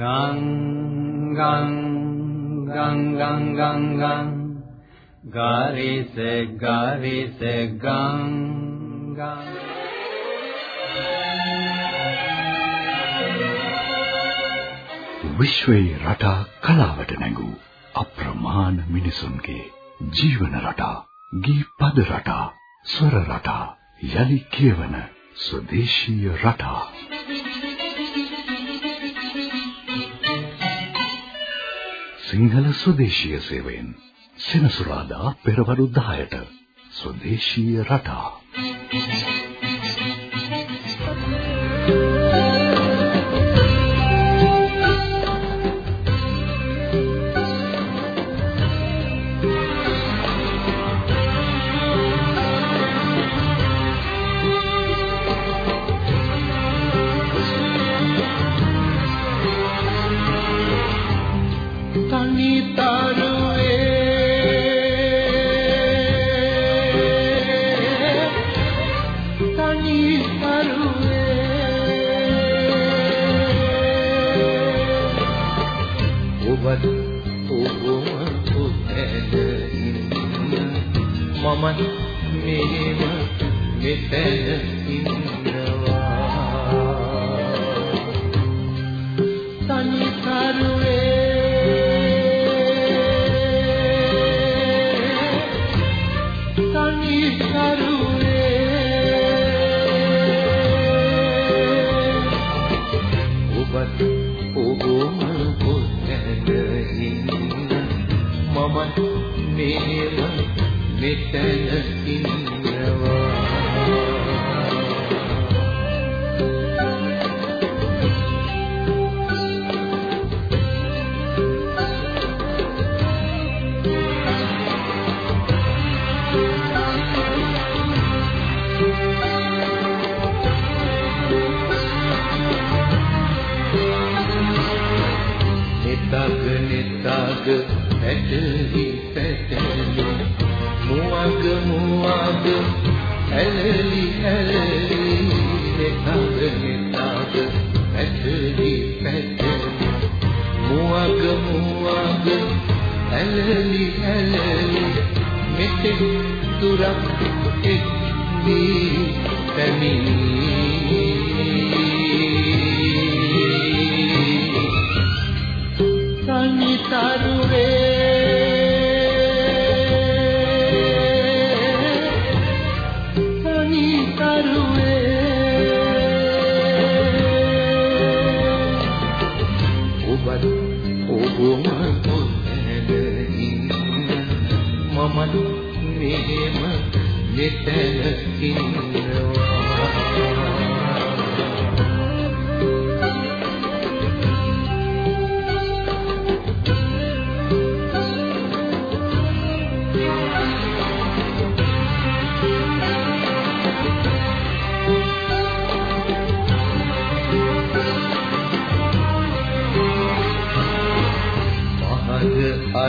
ගං ගං ගං ගං ගං ගං ගාරිස ගාරිස ගං ගං විශ්වයේ රටා කලාවට නැඟූ අප්‍රමාණ මිනිසුන්ගේ ජීවන රටා ගී පද රටා ස්වර රටා යලි කියවන ස්වදේශීය රටා. සිංහල ස්වදේශීය සේවයෙන්. සෙනසුරාදා පෙරවරු 10ට ස්වදේශීය රටා. මමත් මෙහෙම මෙතන ඉන්නවා තනිකරුවේ ඔබත් ඔබම කොතැනද ඉන්න මමත් මෙහෙම මෙතන ඉන්නවා නිතග නිතග ඇටහි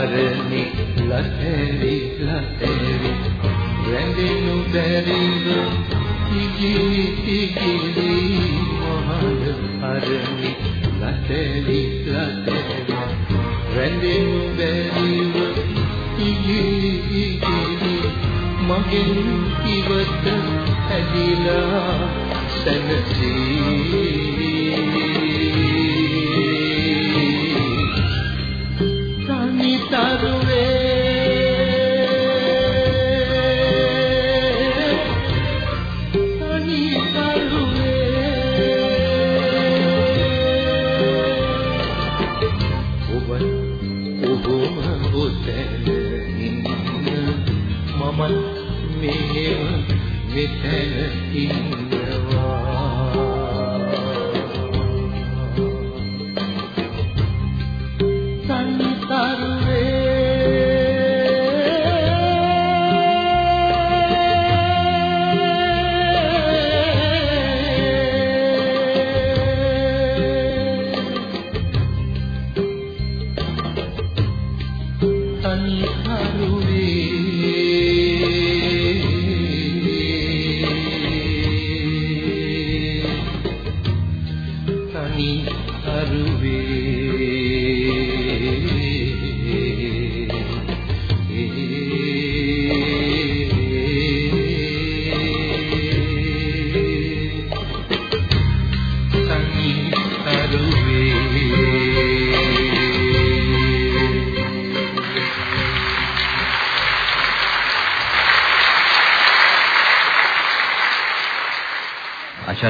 පාරමි ලැතෙවි ලැතෙවි රැඳෙනු බැරිව ඉගිලි ඉගිලි මොහොත පාරමි. ලැතෙවි ලැතෙවි රැඳෙනු බැරිව ඉගිලි ඉගිලි මගෙන් ඉවත ඇදිලා සැනසී සිතන ඉන්න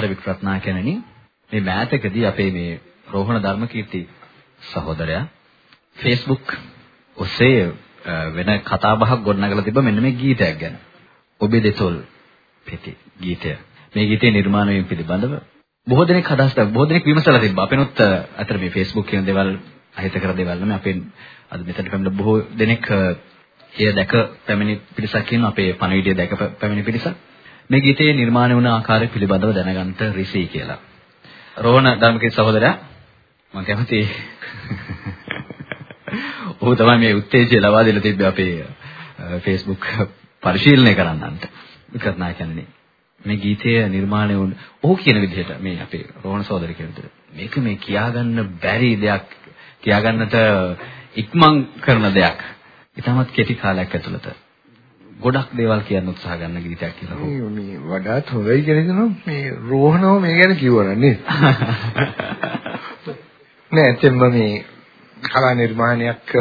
ආචාර්ය වික්‍රත්නායකයන්නි මේ මෑතකදී අපේ මේ රෝහණ ධර්මකීර්ති සහෝදරයා Facebook ඔස්සේ වෙන කතා බහක් ගොඩනගලා තිබ්බ මෙන්න මේ ගීතයක් ගැන. ඔබේ දෙතොල් පෙති ගීතය. මේ ගීතේ නිර්මාණය වීම පිළිබඳව බොහෝ දෙනෙක් අදහස් බොහෝ දෙනෙක් විමසලා තිබ්බා. අපෙනුත් අතර මේ Facebook කියන දේවල් අහිත කර දේවල් නෙමෙයි අපෙන් අද මෙතන පැමිණ බොහෝ දෙනෙක් එය දැක පැමිණි පිරිසක් ඉන්න අපේ පණවිඩිය දැක පැමිණි පිරිසක්. මේ ගීතයේ නිර්මාණය වුණ ආකාරය පිළිබඳව දැනගන්න රිසී කියලා. රෝහණ ධර්මකේ සහෝදරයා මම කැමතියි ඔහු තමයි මේ උත්තේජය ලබා දෙලා තිබ්බේ අපේ Facebook පරිශීලනය කරන්නන්ට. විකත් නායකයන්නි. මේ ගීතය නිර්මාණය වුණ ඔහු කියන විදිහට මේ අපේ රෝහණ සහෝදරය කියන විදිහට මේක මේ කියාගන්න බැරි දෙයක් කියාගන්නට ඉක්මන් කරන දෙයක්. ඊටමත් කෙටි කාලයක් ඇතුළත ගොඩක් දේවල් කියන්න උත්සාහ ගන්න ගීතයක් කියලා. මේ වඩාත් හොඳයි කියලා හිතනවා මේ රෝහණව මේ ගැන කිව්වනම් නේද? නෑ ඇත්තෙන්ම මේ කලා නිර්මාණයක්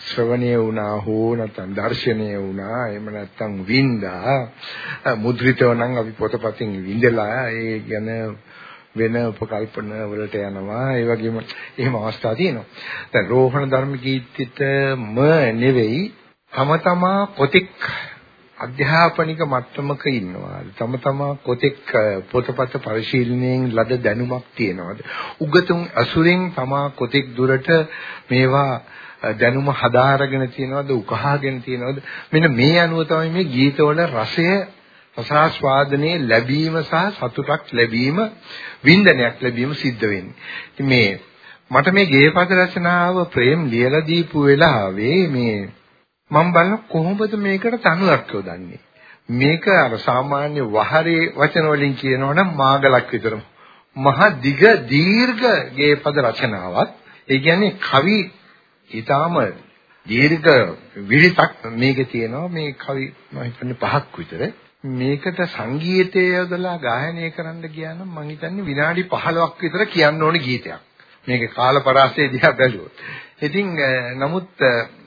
ශ්‍රවණය වුණා හෝ නැත්නම් දර්ශනය වුණා එහෙම නැත්නම් වින්දා මුද්‍රිතව නම් අපි පොතපතින් විඳලා ඒ ගැන වෙන උපකල්පන වලට යනවා ඒ වගේම එහෙම අවස්ථා තියෙනවා දැන් රෝහණ ධර්ම ගීතිතම නෙවෙයි තම තමා පොතෙක් අධ්‍යාපනික මට්ටමක ඉන්නවා. තම තමා කොතෙක් පොතපත පරිශීලනයෙන් ලද දැනුමක් තියෙනවාද? උගතුන් අසුරෙන් තමා කොතෙක් දුරට මේවා දැනුම හදාරගෙන තියෙනවද උකහාගෙන තියෙනවද මෙන්න මේ අනුව තමයි මේ ගීතවල රසය රසාස්වාදනයේ ලැබීම සහ සතුටක් ලැබීම වින්දනයක් ලැබීම සිද්ධ වෙන්නේ. ඉතින් මේ මට මේ ගේපද රචනාව ප්‍රේම් ලියලා දීපු වෙලාවේ මේ මම බලන කොහොමද මේකට තනුවක් යොදන්නේ? මේක අර සාමාන්‍ය වහරේ වචන වලින් කියනවනම් මාගලක් විතරම මහ දිග දීර්ඝ ගේ පද රචනාවක්. ඒ කියන්නේ කවි ඊටාම දීර්ඝ විරිතක් මේකේ තියෙනවා. මේ කවි මම හිතන්නේ පහක් විතර. මේකට සංගීතය යොදලා ගායනය කරන්න ගියා නම් මම හිතන්නේ විනාඩි 15ක් විතර කියන්න ඕනේ ගීතයක්. මේකේ කාල පරාසය දිහා බැලුවොත් ඉතින් නමුත්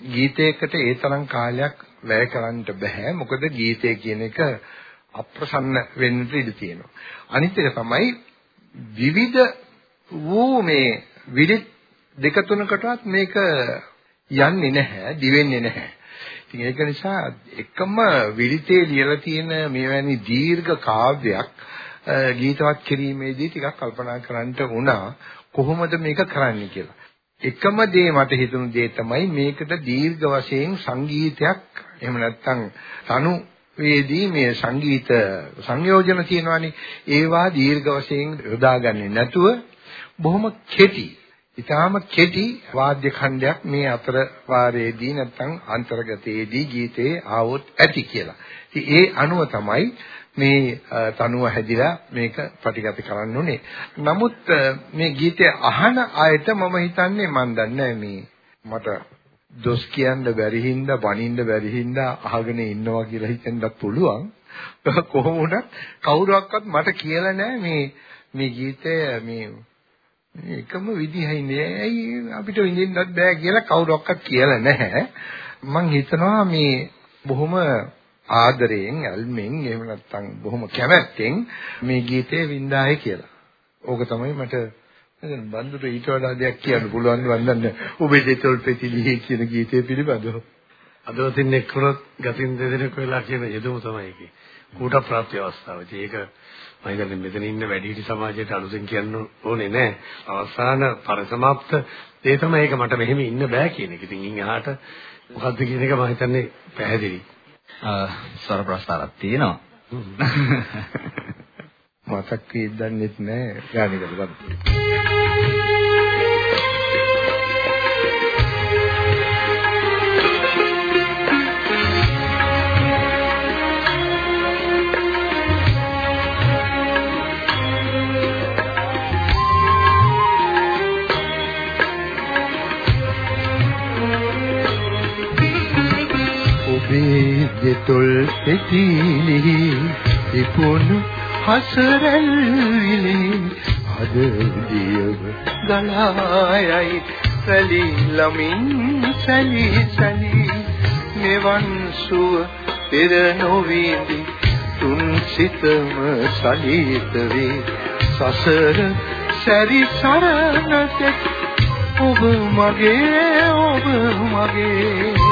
ගීතයකට ඒ තරම් කාලයක් වැය කරන්න බෑ. මොකද ගීතය කියන එක අප්‍රසන්න වෙන්න ඉඩ තියෙනවා. අනිත් එක තමයි විවිධ වූ මේ විරිත් දෙක තුනකටවත් මේක යන්නේ නැහැ, දිවෙන්නේ නැහැ. ඉතින් ඒක නිසා එකම විරිතේ ලියලා තියෙන මෙවැනි දීර්ඝ කාව්‍යයක් ගීතවත් කිරීමේදී ටිකක් කල්පනා කරන්න වුණා කොහොමද මේක කරන්නේ කියලා. එකම දේ මට හිතුණු දේ තමයි මේකට දීර්ඝ වශයෙන් සංගීතයක් එහෙම නැත්නම් තනු වේදී මේ සංගීත සංයෝජන තියෙනවානේ ඒවා දීර්ඝ වශයෙන් යොදාගන්නේ නැතුව බොහොම කෙටි ඊටාම කෙටි වාද්‍ය khණ්ඩයක් මේ අතර වාරයේදී නැත්නම් අන්තර්ගතයේදී ගීතේ ආවොත් ඇති කියලා. ඉතින් ඒ අනුව තමයි මේ තනුව හැදිලා මේක ප්‍රතිගත කරන්න උනේ. නමුත් මේ ගීතය අහන අයට මම හිතන්නේ මන් දන්නේ මේ මට දොස් කියන්න බැරි හින්දා බනින්න බැරි හින්දා අහගෙන ඉන්නවා කියලා හිතෙන්නත් පුළුවන්. කොහොම වුණත් කවුරුවක්වත් මට කියලා නැහැ මේ මේ ගීතය මේ එකම විදිහයි නේ. ඇයි අපිට විඳින්නත් බෑ කියලා කවුරුවක්වත් කියලා නැහැ. මම හිතනවා මේ බොහොම ආදරයෙන් ඇල්මෙන් එහෙම නැත්නම් බොහොම කැමැත්තෙන් මේ ගීතේ වින්දායි කියලා. ඕක තමයි මට දැන් බන්දුට ඊට වඩා දෙයක් කියන්න පුළුවන් වන්දන්න ඔබේ දෙතොල් පෙතිලි කියන ගීතය පිළිබඳව. අදවතින් එක්කනොත් ගතින් දෙදෙනෙක් වෙලා කියන යෙදුම තමයි ඒකේ. කූට ප්‍රාප්ති අවස්ථාව. ඒක මම හිතන්නේ මෙතන ඉන්න වැඩිහිටි සමාජයට අලුතෙන් කියන්න ඕනේ නෑ. අවසාන පරිසමාප්ත දේ තමයි ඒක මට මෙහෙම ඉන්න බෑ කියන එක. ඉතින් ඉන් එහාට මොකද්ද කියන එක මම හිතන්නේ පැහැදිලි. ස්වර ප්‍රස්තාරක් තියෙනවා. මතක් වෙද්දන්නෙත් නෑ ගානිකට ගන්න. දෙතොල් පෙතිලි ඉපොනු හසරල් විලේ අද දියව ගලායයි සලි ළමින් සලි සලි. මෙවන් සුව පෙර නොවිඳි තුන් සිතම සලිත වේ. සසර සැරි සරණට ඔබ මගේ ඔබ මගේ.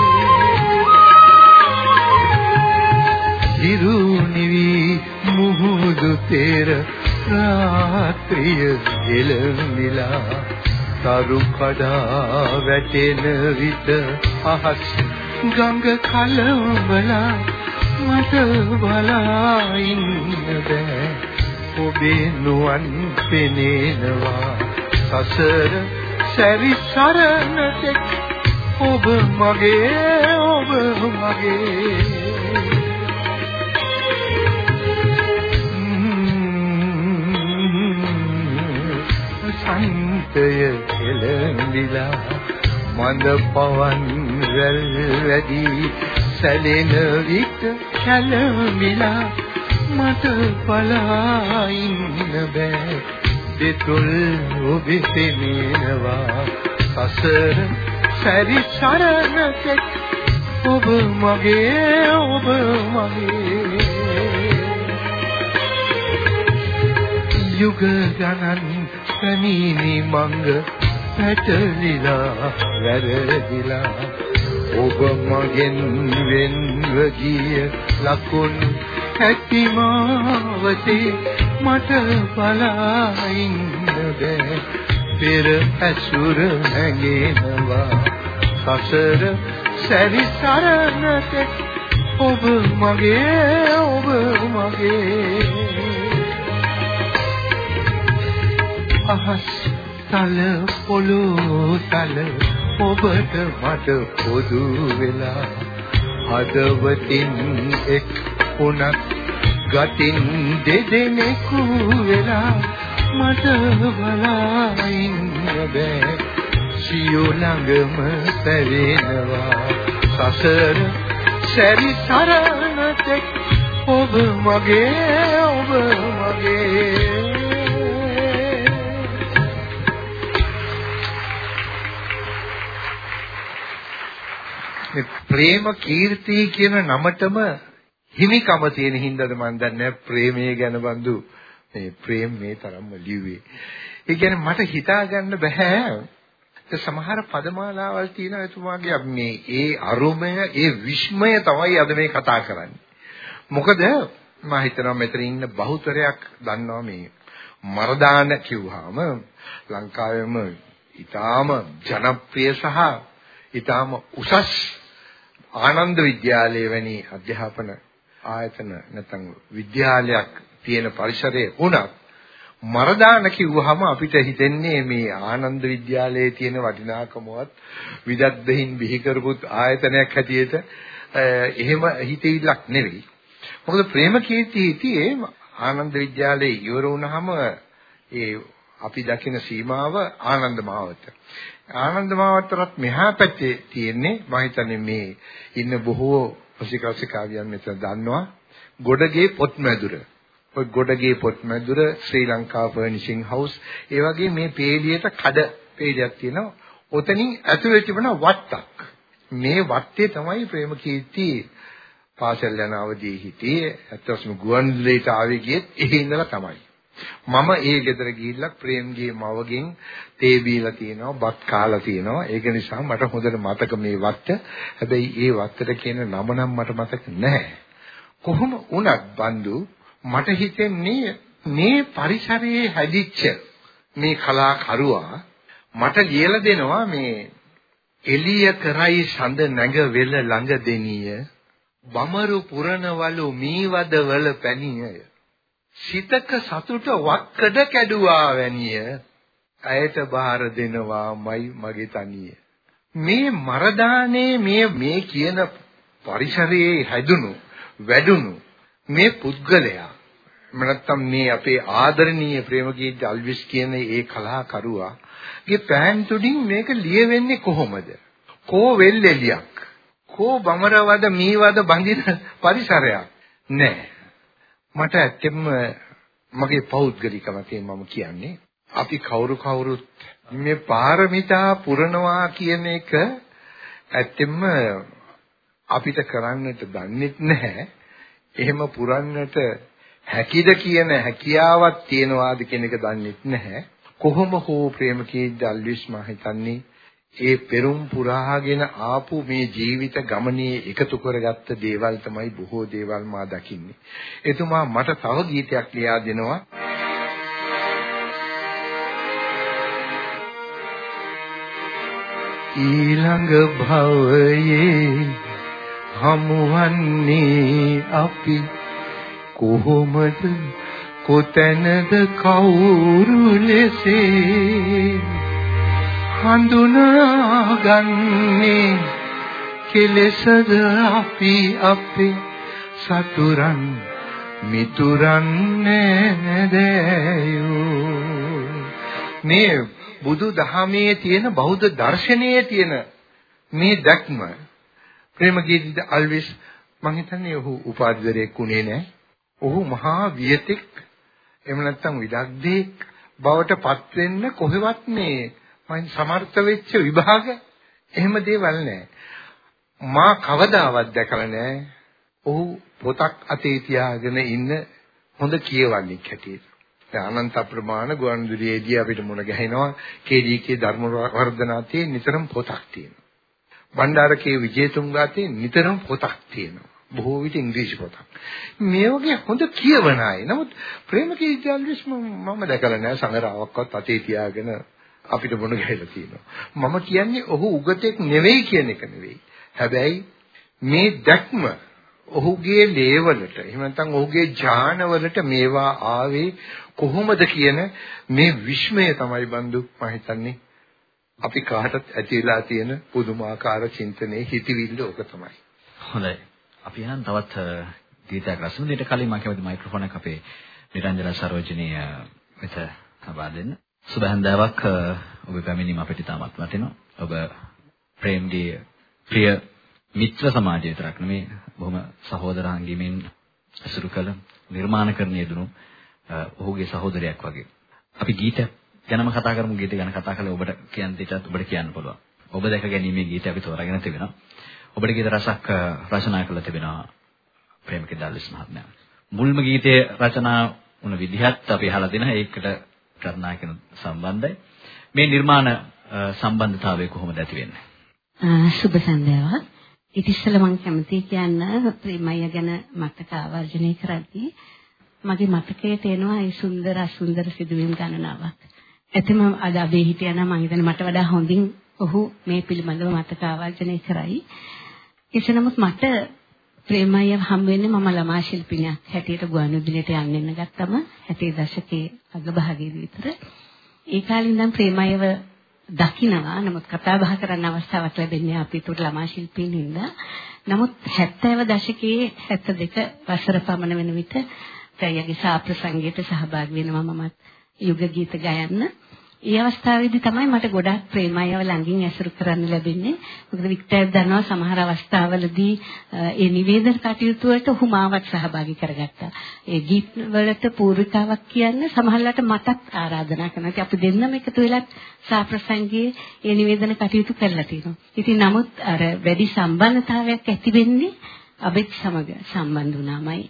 හිරු නිවි මුහුදු තෙර රාත්‍රිය එළමිලා තරු කඩා වැටෙන විට අහස් ගඟ කලඹලා මට බලා ඉන්න බෑ. ඔබේ නුවන් පෙනෙනවා. සසර සැරි සරණට ඔබ මගේ ඔබ මගේ. සන්තය එළඹිලා මඳ පවන් රැල් වැඩි සැලෙන විට කැළඹිලා මට පලා ඉන්න බෑ. දෙතුල් ඔබේ පෙනෙනවා සසර සැරි සරණට ඔබ මගේ ඔබ මගේ. යුග ගණන් පැමිණි මංග පැටලිලා වැරදිලා. ඔබ මගෙන් වෙන්ව ගිය ලකුණු ඇතිමාවතේ මට බලා ඉන්න බෑ. පෙර ඇසුර හැඟෙනවා. සසර සැරිසරනට ඔබ මගේ ඔබ මගේ. අහස් තල පොළොව තල ඔබට මට පොදු වෙලා. හදවතින් එක් වුණත් ගතින් දෙදෙනෙකු වෙලා. මට බලා ඉන්න බෑ. සියෝ ළඟම පැවෙනවා සසර සැරි සරණට ඔබ මගේ ඔබ මගේ. ප්‍රේම කීර්ති කියන නමටම හිමිකම තියෙන හින්දාද මන් දන්නේ ප්‍රේමය ගැන බඳු මේ ප්‍රේම මේ තරම්ම ලිව්වේ. ඒ කියන්නේ මට හිතා ගන්න බෑ. සමහර පදමාලාවල් තියෙනවා එතුමාගේ මේ ඒ අරුමය ඒ විස්මය තමයි අද මේ කතා කරන්නේ. මොකද මම හිතනවා මෙතන ඉන්න බහුතරයක් දන්නවා මේ මරදාන කිව්වහම ලංකාවේම ඊටාම ජනප්‍රිය සහ ඊටාම උසස් ආනන්ද විද්‍යාලය වැනි අධ්‍යාපන ආයතන නැත්නම් විද්‍යාලයක් තියෙන පරිසරයේ වුණත් මරදාන කිව්වහම අපිට හිතෙන්නේ මේ ආනන්ද විද්‍යාලයේ තියෙන වටිනාකමවත් විදග්ධහින් බිහි කරපුත් ආයතනයක් හැටියට එහෙම හිතෙවිලක් නෙවෙයි. මොකද ප්‍රේමකීර්ති හිටියේ ආනන්ද විද්‍යාලයේ ඉවර වුණාම ඒ අපි දකින සීමාව ආනන්ද මාවත. ආනන්ද මාවතරත් මෙහා පැත්තේ තියෙන්නේ මම හිතන්නේ මේ ඉන්න බොහෝ රසිකසිකාවියන් මෙතන දන්නවා ගොඩගේ පොත්මැදුර. ඔය ගොඩගේ පොත්මැදුර ශ්‍රී ලංකා ෆර්නිෂින් හවුස් ඒ වගේ මේ පේලියට කඩ පේලියක් තියෙනවා. ඔතනින් ඇතුළේ තිබෙන වත්තක්. මේ වත්තේ තමයි ප්‍රේමකීර්ති පාසල් යන අවදී හිටියේ. ඇත්තටම ගුවන්විදුලියට ආවේ ගියෙත් එහි ඉඳලා තමයි. මම ඒ ගෙදර ගිහිල්ලා ප්‍රේම්ගේ මවගෙන් තේ බීලා තියෙනවා, බත් කාලා තියෙනවා. ඒක නිසා මට හොඳට මතක මේ වත්ත. හැබැයි ඒ වත්තට කියන නම නම් මට මතක නැහැ. කොහොම වුණත් බඳු මට හිතෙන්නේ මේ පරිසරයේ හැදිච්ච මේ කලාකරුවා මට ලියලා දෙනවා මේ එළිය කරයි සඳ නැග වෙල ළඟ දෙනිය බමරු පුරනවලු මීවදවල පැණිය සිතක සතුට වක්කඩ කැඩුවා වැනිය ඇයට බාර දෙනවාමයි මගේ තනිය මේ මරදානේ මේ මේ කියන පරිසරයේ හැදුණු වැඩුණු මේ පුද්ගලයා නැත්තම් මේ අපේ ආදරණීය ප්‍රේමගීත අල්විස් කියන ඒ කලාකරුවාගේ පෑන් තුඩින් මේක ලියවෙන්නේ කොහොමද? කෝ වෙල්ෙලියක්. කෝ බමරවද මීවද බඳින පරිසරයක් නෑ. මට ඇත්තෙම මගේ පෞද්ගලිකම මම කියන්නේ අපි කවුරු කවුරුත් මේ පාරමිතා පුරනවා කියන එක ඇත්තෙම අපිට කරන්නට දන්නෙත් නැහැ. එහෙම පුරන්නට හැකිද කියන හැකියාවක් තියනවාද කියන එක දන්නේ නැහැ. කොහොම හෝ ප්‍රේමකීර්ති අල්විස් මා හිතන්නේ ඒ පෙරුම් පුරාගෙන ආපු මේ ජීවිත ගමනේ එකතු කරගත්ත දේවල් තමයි බොහෝ දේවල් මා දකින්නේ. එතුමා මට තව ගීතයක් ලියා දෙනවා. ඊළඟ භවයේ හමුවන්නේ අපි කොහොමද කොතැනද කවුරු ලෙසේ හඳුනාගන්නේ කෙලෙසද අපි අපේ සතුරන් මිතුරන් නෑදෑයෝ මේ බුදු දහමේ තියෙන බෞද්ධ දර්ශනයේ තියෙන මේ දැක්ම ප්‍රේමගීත අල්විස් මම හිතන්නේ ඔහු උපාධිධරයෙක් උනේ නැහැ. ඔහු මහා වියතෙක් එහෙම නැත්නම් විදග්ධෙක් බවට පත් වෙන්න කොහෙවත් මේ මම සමර්ථ වෙච්ච විභාග එහෙම දේවල් නැහැ. මා කවදාවත් දැකලා නැහැ. ඔහු පොතක් අතේ තියාගෙන ඉන්න හොඳ කියවන්නෙක් හැටියට. දැන් අනන්ත ප්‍රමාණ ගුවන්විදුලියේදී අපිට මුණ ගැහෙනවා කේඩීකේ ධර්ම වර්ධනාතේ නිතරම පොතක් තියෙනවා. බණ්ඩාරකේ විජේතුංගාතේ නිතරම පොතක් තියෙනවා. බොහෝ විට ඉංග්‍රීසි පොතක්. මේ වගේ හොඳ කියවන අය. නමුත් ප්‍රේමකී ජර්නලිස්ට් මම දැකලා නැහැ සංගරාවක්වත් අතේ තියාගෙන අපිට මොන ගහලා තියෙනවා. මම කියන්නේ ඔහු උගතෙක් නෙවෙයි කියන එක නෙවෙයි. හැබැයි මේ දැක්ම ඔහුගේ ලේවලට එහෙම නැත්නම් ඔහුගේ ඥානවලට මේවා ආවේ කොහොමද කියන මේ විශ්මය තමයි බඳු මම හිතන්නේ අපි කාටත් ඇතිලා තියෙන පුදුමාකාර චින්තනයේ හිතවිල්ල ඔක තමයි. හොඳයි. අපි එහෙනම් තවත් ගීතයක් රසමු. ඊට කලින් මම කැමති මයික්‍රොෆෝන් එක අපේ නිරංජන සරෝජිනී වෙත ලබා දෙන්න. සුබ හැන්දාවක් ඔබ පැමිණීම අපිට තාමත් වටිනවා. ඔබ ප්‍රේම්ගේ ප්‍රිය මිත්‍ර සමාජය විතරක් නෙමේ බොහොම සහෝදරාංගීමෙන් අසුරු කළ නිර්මාණකරණය දුණු ඔහුගේ සහෝදරයක් වගේ. අපි ගීත ගැනම කතා කරමු ගීත ගැන කතා කළා ඔබට කියන්න දෙයක්ත් ඔබට කියන්න පුළුවන්. ඔබ දැක ගැනීමේ ගීත අපි තෝරාගෙන තිබෙනවා. ඔබට ගීත රසක් රචනා කළා තිබෙනවා ප්‍රේමක දාලිස් මහත්මයා. මුල්ම ගීතයේ රචනා වුණ විදිහත් අපි අහලා දෙනවා ඒකට කරනා කියන සම්බන්ධයි. මේ නිර්මාණ සම්බන්ධතාවය කොහොමද ඇති වෙන්නේ? සුබ සන්ධ්‍යාවක්. ඉතිස්සල මම කැමති කියන්න ප්‍රේමය ගැන මතක ආවර්ජනය කරද්දී මගේ මතකයේ තේනවා ඒ සුන්දර අසුන්දර සිදුවීම් ගණනාවක්. ඇතම අද අබේ හිටියා නම් මම හිතන්නේ මට වඩා හොඳින් ඔහු මේ පිළිබඳව මතක ආවර්ජනය කරයි. එසේ නමුත් මට ප්‍රේමය හම් වෙන්නේ මම ළමා ශිල්පිනියක් හැටියට ගුවන්විදුලියට යන්න එන්න ගත්තම 60 දශකයේ අගභාගයේ විතර. ඒ කාලේ ඉඳන් ප්‍රේමයව දකිනවා. නමුත් කතා බහ කරන්න අවස්ථාවක් ලැබෙන්නේ අපි උතුර ළමා ශිල්පීන් හින්දා නමුත් 70 දශකයේ 72 වසර පමණ වෙන විට ප්‍රයගේ සාප්‍රසංගයට සහභාගී වෙනවා මමත් යුග ගීත ගයන්න. ඒ අවස්ථාවේදී තමයි මට ගොඩාක් ප්‍රේමයව ළඟින් ඇසුරු කරන්න ලැබෙන්නේ. මොකද වික්ටර් දන්නවා සමහර අවස්ථාවලදී ඒ නිවේදන කටයුතු වලට ඔහු මාවත් සහභාගී කරගත්තා. ඒ ගීත වලට පූර්විකාවක් කියන්නේ සමහරවිට මටත් ආරාධනා කරනවා. ඉතින් අපි දෙන්නම එකතු වෙලා සාප්‍රසංගයේ ඒ නිවේදන කටයුතු කරලා තියෙනවා. ඉතින් නමුත් අර වැඩි සම්බන්ධතාවයක් ඇති වෙන්නේ අබෙත් සමග සම්බන්ධ වුණාමයි.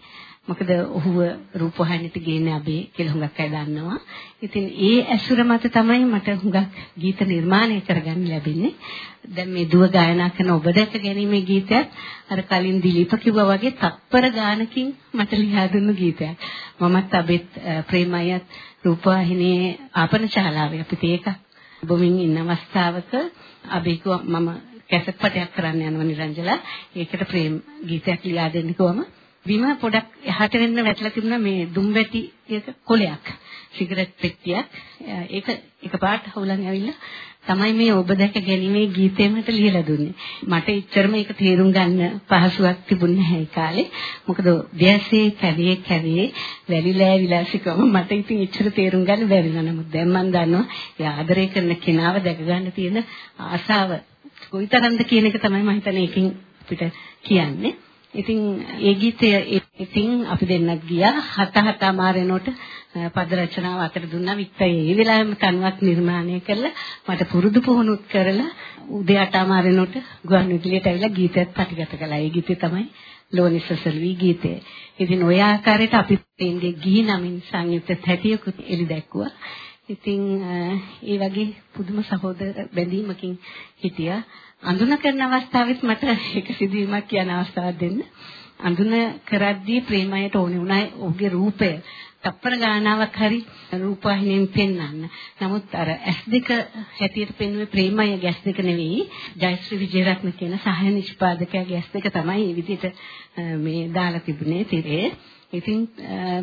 මොකද ඔහුව රූපවාහිනියට ගේන්නේ අපි කියලා හුඟක් අය දන්නවා. ඉතින් ඒ ඇසුර මත තමයි මට හුඟක් ගීත නිර්මාණය කරගන්න ලැබෙන්නේ. දැන් මේ දුව ගායනා කරන ඔබ දැක ගැනීමේ ගීතයක් අර කලින් දිලීප කිව්වා වගේ තප්පර ගානකින් මට ලියා දුන්නු ගීතයක්. මමත් අබෙත් ප්‍රේමයත් රූපවාහිනියේ ආපන ශාලාවේ අපිට ඒක බොමින් ඉන්න අවස්ථාවක අබේක මම කැසට් පටයක් කරන්න යනවා නිරංජලා. ඒකට ප්‍රේම ගීතයක් ලියා දෙන්න කිව්වම බිම පොඩක් එහාට වෙන්න වැටලා තිබුණා මේ දුම්බැටි එක කොලයක් සිගරට් පෙට්ටියක්. ඒක එකපාරට හවුලන් ඇවිල්ලා තමයි මේ ඔබ දැක ගැනීමේ ගීතය මට ලියලා දුන්නේ. මට එච්චරම ඒක තේරුම් ගන්න පහසුවක් තිබුණේ නැහැ ඒ කාලේ. මොකද දැසේ කැවේ කැවේ වැලිලා විලාසිකම මට ඉතින් එච්චර තේරුම් ගන්න බැරි නෑ නමුත් දැන් මම දන්නවා ඒ ආදරය කරන කෙනාව දැක ගන්න තියෙන ආසාව කොයිතරම්ද කියන එක තමයි මම හිතන්නේ ඒකෙන් අපිට කියන්නේ. ඉතින් ඒ ගීතය ඉතින් අපි දෙන්නත් ගියා හත හත මාරේනොට පද රචනාව අතර දුන්නා වික්ටර් ඒ වෙලාවෙම තනුවක් නිර්මාණය කරලා මට පුරුදු පුහුණුත් කරලා උදේ අට මාරේනොට ගුවන් විදුලියට ඇවිල්ලා ගීතයත් පටිගත කළා. ඒ ගීතය තමයි ලෝනිසසල්වි ගීතය. ඉතින් ওই ආකාරයට අපි තෙන්ගේ ගිහි නමින් සංයුක්ත හැටියකුත් එලි දැක්කුවා. ඉතින් ඒ වගේ පුදුම සහෝදර බැඳීමකින් හිටියා. අඳුන කරන අවස්ථාවෙත් මට එක සිදුවීමක් කියන අවස්ථාවක් දෙන්න. අඳුන කරද්දී ප්‍රේමයට ඕනේ වුණා ඔහුගේ රූපය. තප්පර ගානාවක් හරි රූපවාහිනියෙන් පෙන්වන්න. නමුත් අර S2 හැටියට පෙන්වුවේ ප්‍රේමය ගැස් දෙක නෙවෙයි. ජයශ්‍රී විජේරත්න කියන සහාය නිෂ්පාදකයාගේ S2 තමයි මේ විදිහට මේ දාලා තිබුණේ තිරේ. ඉතින්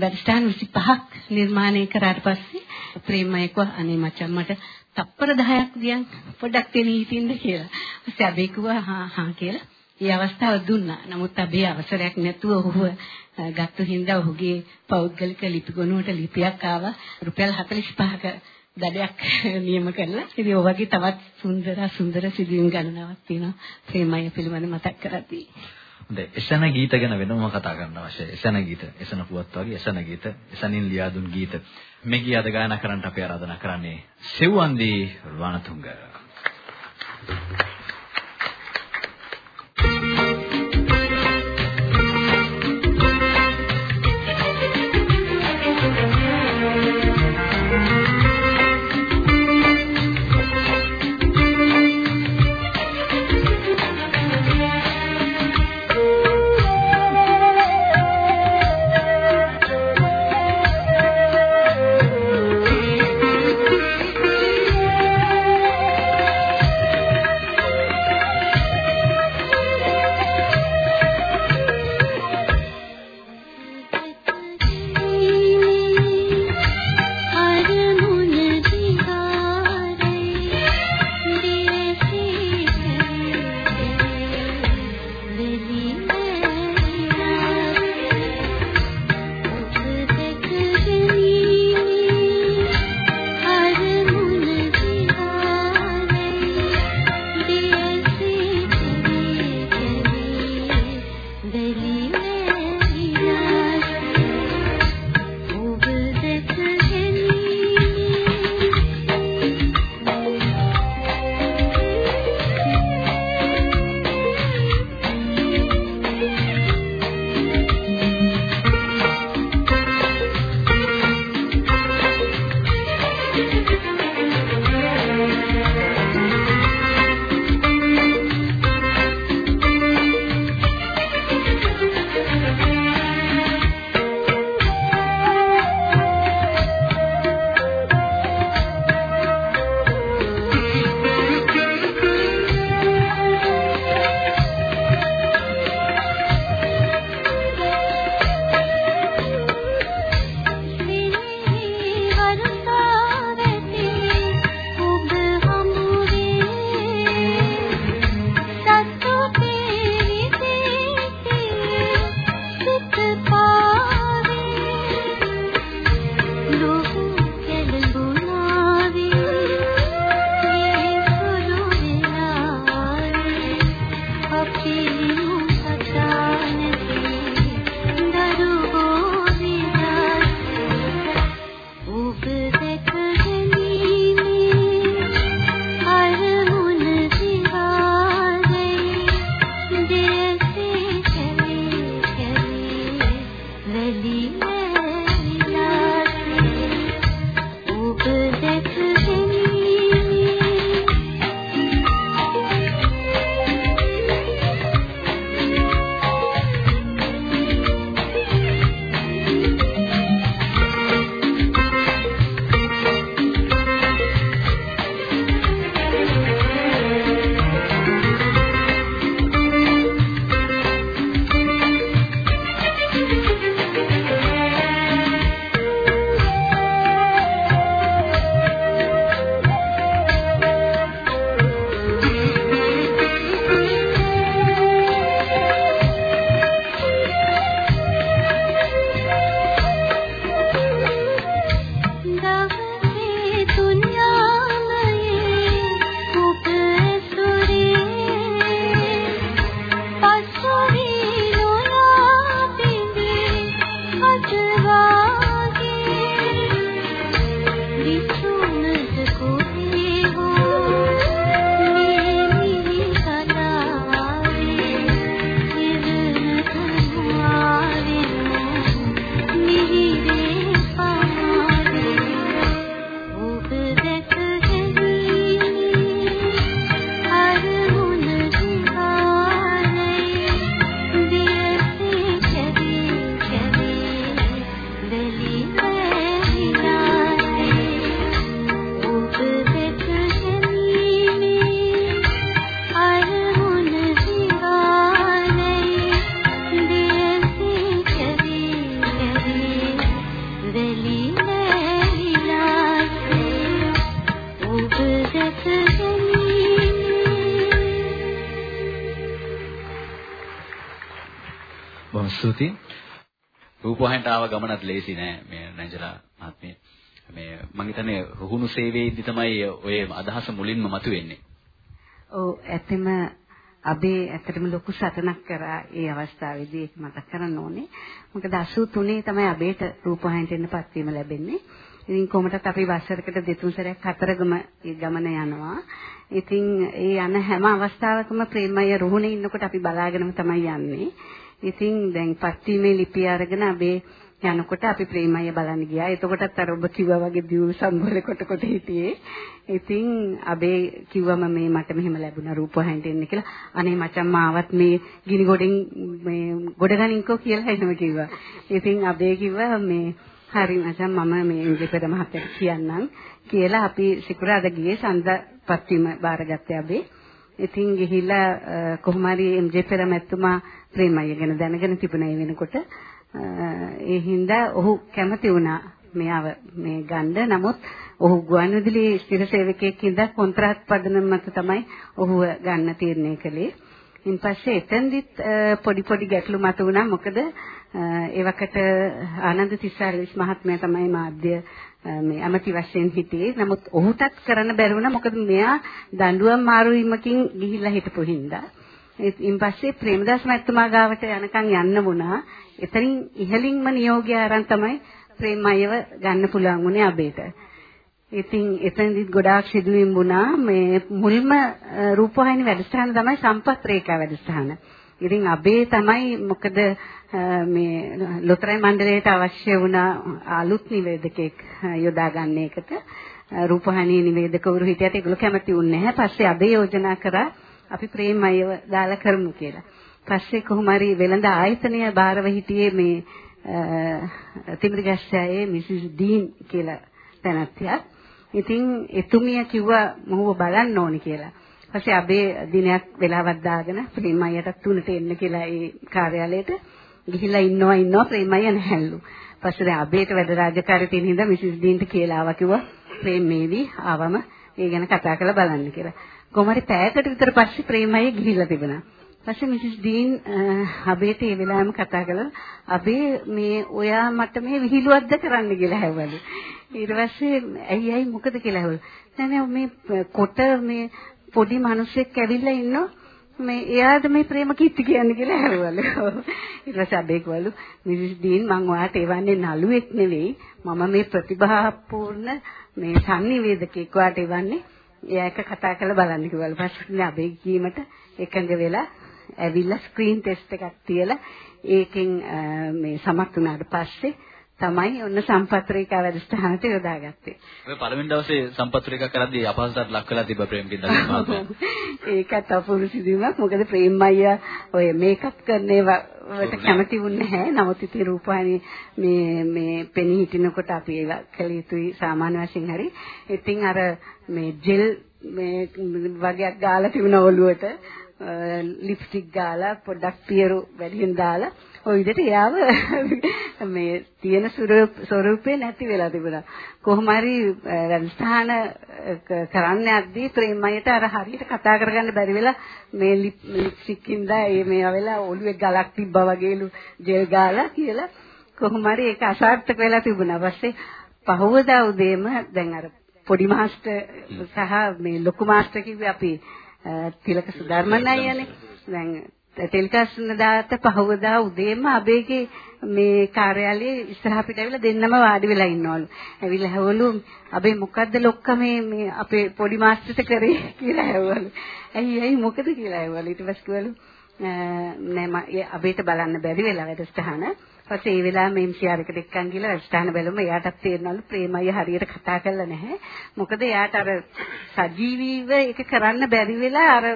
වැඩසටහන් 25ක් නිර්මාණය කරාට පස්සේ ප්‍රේමයක අනේ මචං මට තප්පර 10ක් දියන් පොඩ්ඩක් දෙන්න හිටින්න කියලා. ඊපස්සේ අබේ කිව්වා හා හා කියලා. ඒ අවස්ථාව දුන්නා. නමුත් අබේ අවසරයක් නැතුව ඔහුව ගත්තු හින්දා ඔහුගේ පෞද්ගලික ලිපිගොනුවට ලිපියක් ආවා. රුපියල් 45ක දඩයක් නියම කරලා. ඉතින් ඔය වගේ තවත් සුන්දර සුන්දර සිදුවීම් ගණනාවක් තියෙනවා. ප්‍රේමය පිළිබඳ මතක් කරද්දී. හොඳයි. එසන ගීත ගැන වෙනම කතා කරන්න අවශ්‍යයි. එසන ගීත, එසන පුවත් වගේ එසන ගීත, එසනින් ලියා දුන් ගීත. මේ ගී අද ගායනා කරන්නට අපි ආරාධනා කරන්නේ සෙව්වන්දි රණතුංග. Thank you. ගමනත් ලේසි නෑ මේ නැන්ජලා මහත්මිය. මේ මම හිතන්නේ රුහුණු සේවයේදී තමයි ඔය අදහස මුලින්ම මතුවෙන්නේ. ඔව් ඇත්තම අබේ ඇත්තටම ලොකු සටනක් කරා ඒ අවස්ථාවේදී ඒක මතක් කරන්න ඕනේ. මොකද 83 තමයි අබේට රූපවාහිනියට එන්න පත්වීම ලැබෙන්නේ. ඉතින් කොහොමදත් අපි වසරකට දෙතුන් සැරයක් හතරගම ගමන යනවා. ඉතින් ඒ යන හැම අවස්ථාවකම ප්‍රේමය රුහුණේ ඉන්නකොට අපි බලාගෙනම තමයි යන්නේ. ඉතින් දැන් පත්වීමේ ලිපිය අරගෙන අපේ යනකොට අපි ප්‍රේමය බලන්න ගියා. එතකොටත් අර ඔබ කිව්වා වගේ දියුණු සම්බෝල කොට කොට හිටියේ. ඉතින් අබේ කිව්වම මේ මට මෙහෙම ලැබුණා රූපවාහිනියට එන්න කියලා. අනේ මචං මාවත් මේ ගිනි ගොඩෙන් මේ ගොඩ ගනින්කෝ කියලා එහෙම කිව්වා. ඉතින් අබේ කිව්වා මේ හරි මචං මම මේ ඉන්දිපෙර මහත්තයට කියන්නම් කියලා අපි සිකුරාද ගියේ සඳපත් වීම බාරගත්තේ අබේ. ඉතින් ගිහිල්ලා කොහොම හරි එම්.ජේ පෙරමැතුමා ප්‍රේමය ගැන දැනගෙන තිබුණා ඒ වෙනකොට ඒ හින්දා ඔහු කැමති වුණා මෙයව මේ ගන්න. නමුත් ඔහු ගුවන්විදුලි ස්ථිර සේවකයෙක් ඉඳලා කොන්ත්‍රාත් පදනම මත තමයි ඔහුව ගන්න තීරණය කළේ. ඉන් පස්සේ එතෙන්දිත් පොඩි පොඩි ගැටලු මත වුණා. මොකද ඒ වකට ආනන්ද තිස්සාරවිස් මහත්මයා තමයි මාධ්‍ය මේ ඇමති වශයෙන් හිටියේ. නමුත් ඔහුටත් කරන්න බැරි වුණා. මොකද මෙයා දඬුවම් මාරු වීමකින් ගිහිල්ලා හිටපු හින්දා. ඉන් පස්සේ ප්‍රේමදාස මහත්මයා ගාවට යනකම් යන්න වුණා. එතනින් ඉහළින්ම නියෝගය අරන් තමයි ප්‍රේමයව ගන්න පුළුවන් වුණේ අබේට. ඉතින් එතනදිත් ගොඩාක් සිදුවීම් වුණා. මේ මුල්ම රූපවාහිනී වැඩසටහන තමයි සම්පත් රේඛා වැඩසටහන. ඉතින් අබේ තමයි මොකද මේ ලොතරැයි මණ්ඩලයට අවශ්‍ය වුණ අලුත් නිවේදකෙක් යොදා ගන්න එකට රූපවාහිනී නිවේදකවරු හිටියට ඒගොල්ලෝ කැමති වුණේ නැහැ. පස්සේ අබේ යෝජනා කරා අපි ප්‍රේමයව දාලා කරමු කියලා. පස්සේ කොහොම හරි වෙළඳ ආයතනය බාරව හිටියේ මේ තිමිරගස්සෑයේ මිසිස් ඩීන් කියලා තැනැත්තියක්. ඉතින් එතුමිය කිව්වා මොහොව බලන්න ඕනි කියලා. පස්සේ අබේ දිනයක් වෙලාවක් දාගෙන ප්‍රේමයයට තුනට එන්න කියලා ඒ කාර්යාලයට ගිහිල්ලා ඉන්නවා ඉන්නවා ප්‍රේමය නැහැලු. පස්සේ දැන් අබේට වැඩ රාජකාරී තියෙන හින්දා මිසිස් ඩීන්ට කියලා ආවා කිව්වා ප්‍රේමේවි ආවම ඒ ගැන කතා කරලා බලන්න කියලා. කොහොමරි පැයකට විතර පස්සේ ප්‍රේමයේ ගිහිල්ලා තිබුණා. පස්සේ මිසිස් ඩීන් අබේට ඒ වෙලාවෙම කතා කළා. අබේ මේ ඔයා මට මේ විහිළුවක්ද කරන්න කියලා හැවලු. ඊට පස්සේ ඇයි ඇයි මොකද කියලා හැවලු. නෑ නෑ මේ කොට මේ පොඩි මිනිස්සෙක් ඇවිල්ලා ඉන්නවා. මේ එයාද මේ ප්‍රේම කීර්ති කියන්නේ කියලා හැවලු. ඊට පස්සේ අබේ කිව්වලු මිසිස් ඩීන් මං ඔයාට එවන්නේ නළුවෙක් නෙවෙයි. මම මේ ප්‍රතිභාපූර්ණ මේ සංනිවේදකෙක් ඔයාට එවන්නේ. එයා එක කතා කරලා බලන්න කිව්වලු. පස්සේ අබේ කීමට එකඟ වෙලා ඇවිල්ලා ස්ක්‍රීන් ටෙස්ට් එකක් තියලා ඒකෙන් මේ සමත් වුණාට පස්සේ තමයි ඔන්න සම්පත්‍රිකා වැඩසටහනට යොදාගත්තේ. ඔය පළවෙනි දවසේ සම්පත්‍රිකා කරද්දී අපහසුතාවට ලක් වෙලා තිබ්බ ප්‍රේමකින් දැක්කම. ඒකත් අපූර්ව සිදුවීමක්. මොකද ප්‍රේම් අයියා ඔය මේකප් කරන ඒවට කැමති වුණේ නැහැ. නමුත් ඉතින් රූපවාහිනී මේ මේ පෙනී හිටිනකොට අපි ඒවා කළ යුතුයි සාමාන්‍ය වශයෙන් හරි. ඉතින් අර මේ ජෙල් මේ වගේක් ගාලා තිබුණ ඔළුවට ලිප්ස්ටික් ගාලා පොඩ්ඩක් පියරු වැඩියෙන් දාලා ওই විදිහට එයාව මේ තියෙන ස්වරූපේ නැති වෙලා තිබුණා. කොහොම හරි වැඩසටහන කරන්න යද්දී ප්‍රේමයට අර හරියට කතා කරගන්න බැරි වෙලා මේ ලිප්ස්ටික් ඉඳලා මේවා වෙලා ඔළුවේ ගලක් තිබ්බා වගේලු ජෙල් ගාලා කියලා කොහොම හරි ඒක අසාර්ථක වෙලා තිබුණා. පස්සේ පහවදා උදේම දැන් අර පොඩි මාස්ටර් සහ මේ ලොකු මාස්ටර් කිව්වේ අපි තිලක සුධර්මන් අයියානේ. දැන් ටෙලිකාස්ට් දාත පහවදා උදේම අබේගේ මේ කාර්යාලයේ ඉස්සරහ පිට ඇවිල්ලා දෙන්නම වාඩි වෙලා ඉන්නවලු. ඇවිල්ලා හැවලු අබේ මොකද්ද ලොක්ක මේ මේ අපේ පොඩි මාස්ටර්ට කරේ කියලා හැවලු. ඇයි ඇයි මොකද කියලා හැවලු. ඊට පස්සේ කිව්වලු නෑ මම අබේට බලන්න බැරි වෙලා වැඩසටහන. ඊපස්සේ ඒ වෙලාවෙ මේ MCR එකට එක්කන් ගිහලා වැඩසටහන බැලුම එයාටත් තේරෙනවලු ප්‍රේමය හරියට කතා කරලා නැහැ. මොකද එයාට අර සජීවීව ඒක කරන්න බැරි වෙලා අර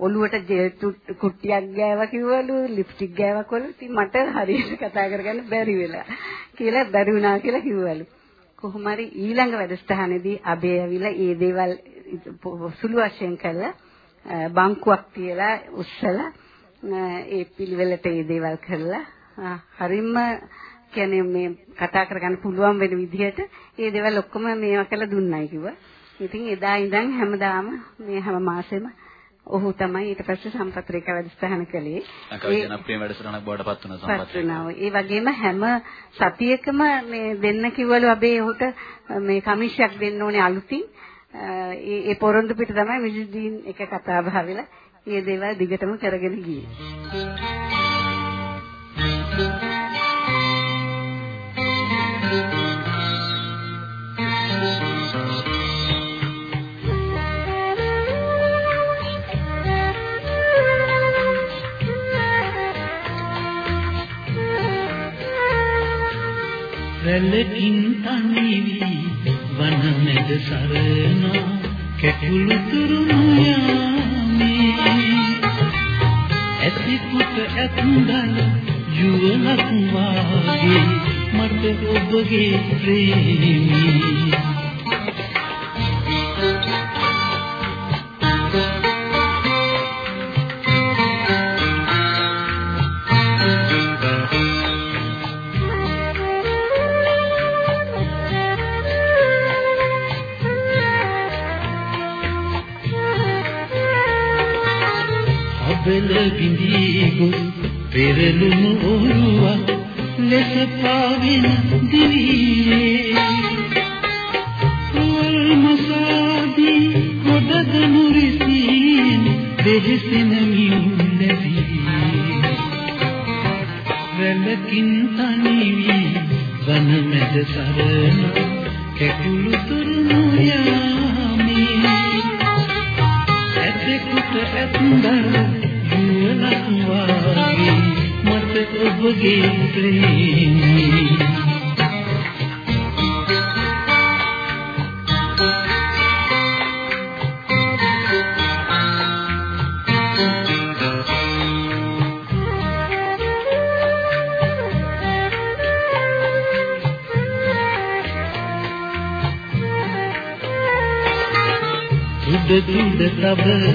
ඔළුවට ජෙල් කුට්ටියක් ගෑවා කිව්වලු ලිප්ස්ටික් ගෑවා කොළු ඉතින් මට හරියට කතා කරගන්න බැරි වෙලා. කියලා බැරි වුණා කියලා කිව්වලු. කොහොම හරි ඊළඟ වැඩසටහනේදී අබේ ඇවිල්ලා ඒ දේවල් සුළු වශයෙන් කළා බංකුවක් තියලා උස්සලා ඒ පිළිවෙලට ඒ දේවල් කරලා හරිම කියන්නේ මේ කතා කරගන්න පුළුවන් වෙන විදිහට ඒ දේවල් ඔක්කොම මේවා කළා දුන්නයි කිව්වා. ඉතින් එදා ඉඳන් හැමදාම මේ හැම මාසෙම ඔහු තමයි ඊට පස්සේ සම්පත් රේඛා වැඩසටහන කළේ. ලංකාවේ ජනප්‍රිය වැඩසටහනක් බවට පත් වුණා සම්පත් රේඛා. ඒ වගේම හැම සතියකම මේ දෙන්න කිව්වලු අපේ ඔහුට මේ කමිෂයක් දෙන්න ඕනේ අලුතින්. ඒ ඒ පොරොන්දු පිට තමයි මිජුදීන් එක කතා බහ වෙලා මේ දේවල් දිගටම කරගෙන ගියේ. රැළකින් තනිවි වන මැද සරනා කැකුළු තුරුණු යාමේ ඇසිකුට ඇතුඳන යුවලක් වාගේ මට ඔබගේ ප්‍රේමී.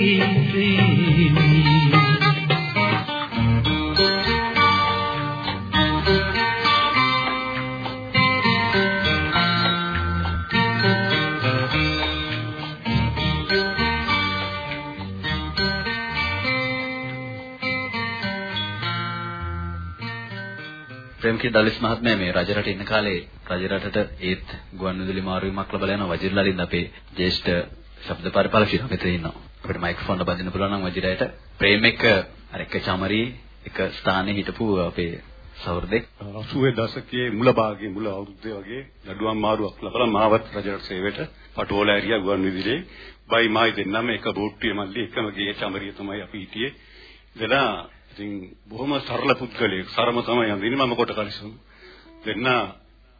නික පලවැල ප්‍රේමකී දලිස් මහත්මයා මේ රජරට ඉන්න කාලේ රජරටට ඒත් ගුවන්විදුලි මාරුවීමක් ලැබලා යන වජිරලාලින් අපේ ජ්‍යෙෂ්ඨ ශබ්ද පරිපාලකයෝ මෙතන ඉන්නවා. අපිට මයික්‍රොෆෝන් එක බඳින්න පුළුවන් නම් වජිරයට ප්‍රේමෙක අර එක චමරි එක ස්ථානයේ හිටපු අපේ සහෘදෙක් 80 දශකයේ මුල භාගයේ මුල අවුරුද්දේ වගේ නඩුවම් මාරුවක් ලබලා මාවත් රජරට සේවයට පටෝල ඇරියා ගුවන්විදුලියේ බයි මායි දෙන්නම එක බෝට්ටුවේ මල්ලි එකම ගේ චමරිය තමයි අපි හිටියේ. ඉතලා ඉතින් බොහොම සරල පුද්ගලයෙක්. සරම තමයි යන්නේ මම කොට කලිසුම්. දෙන්න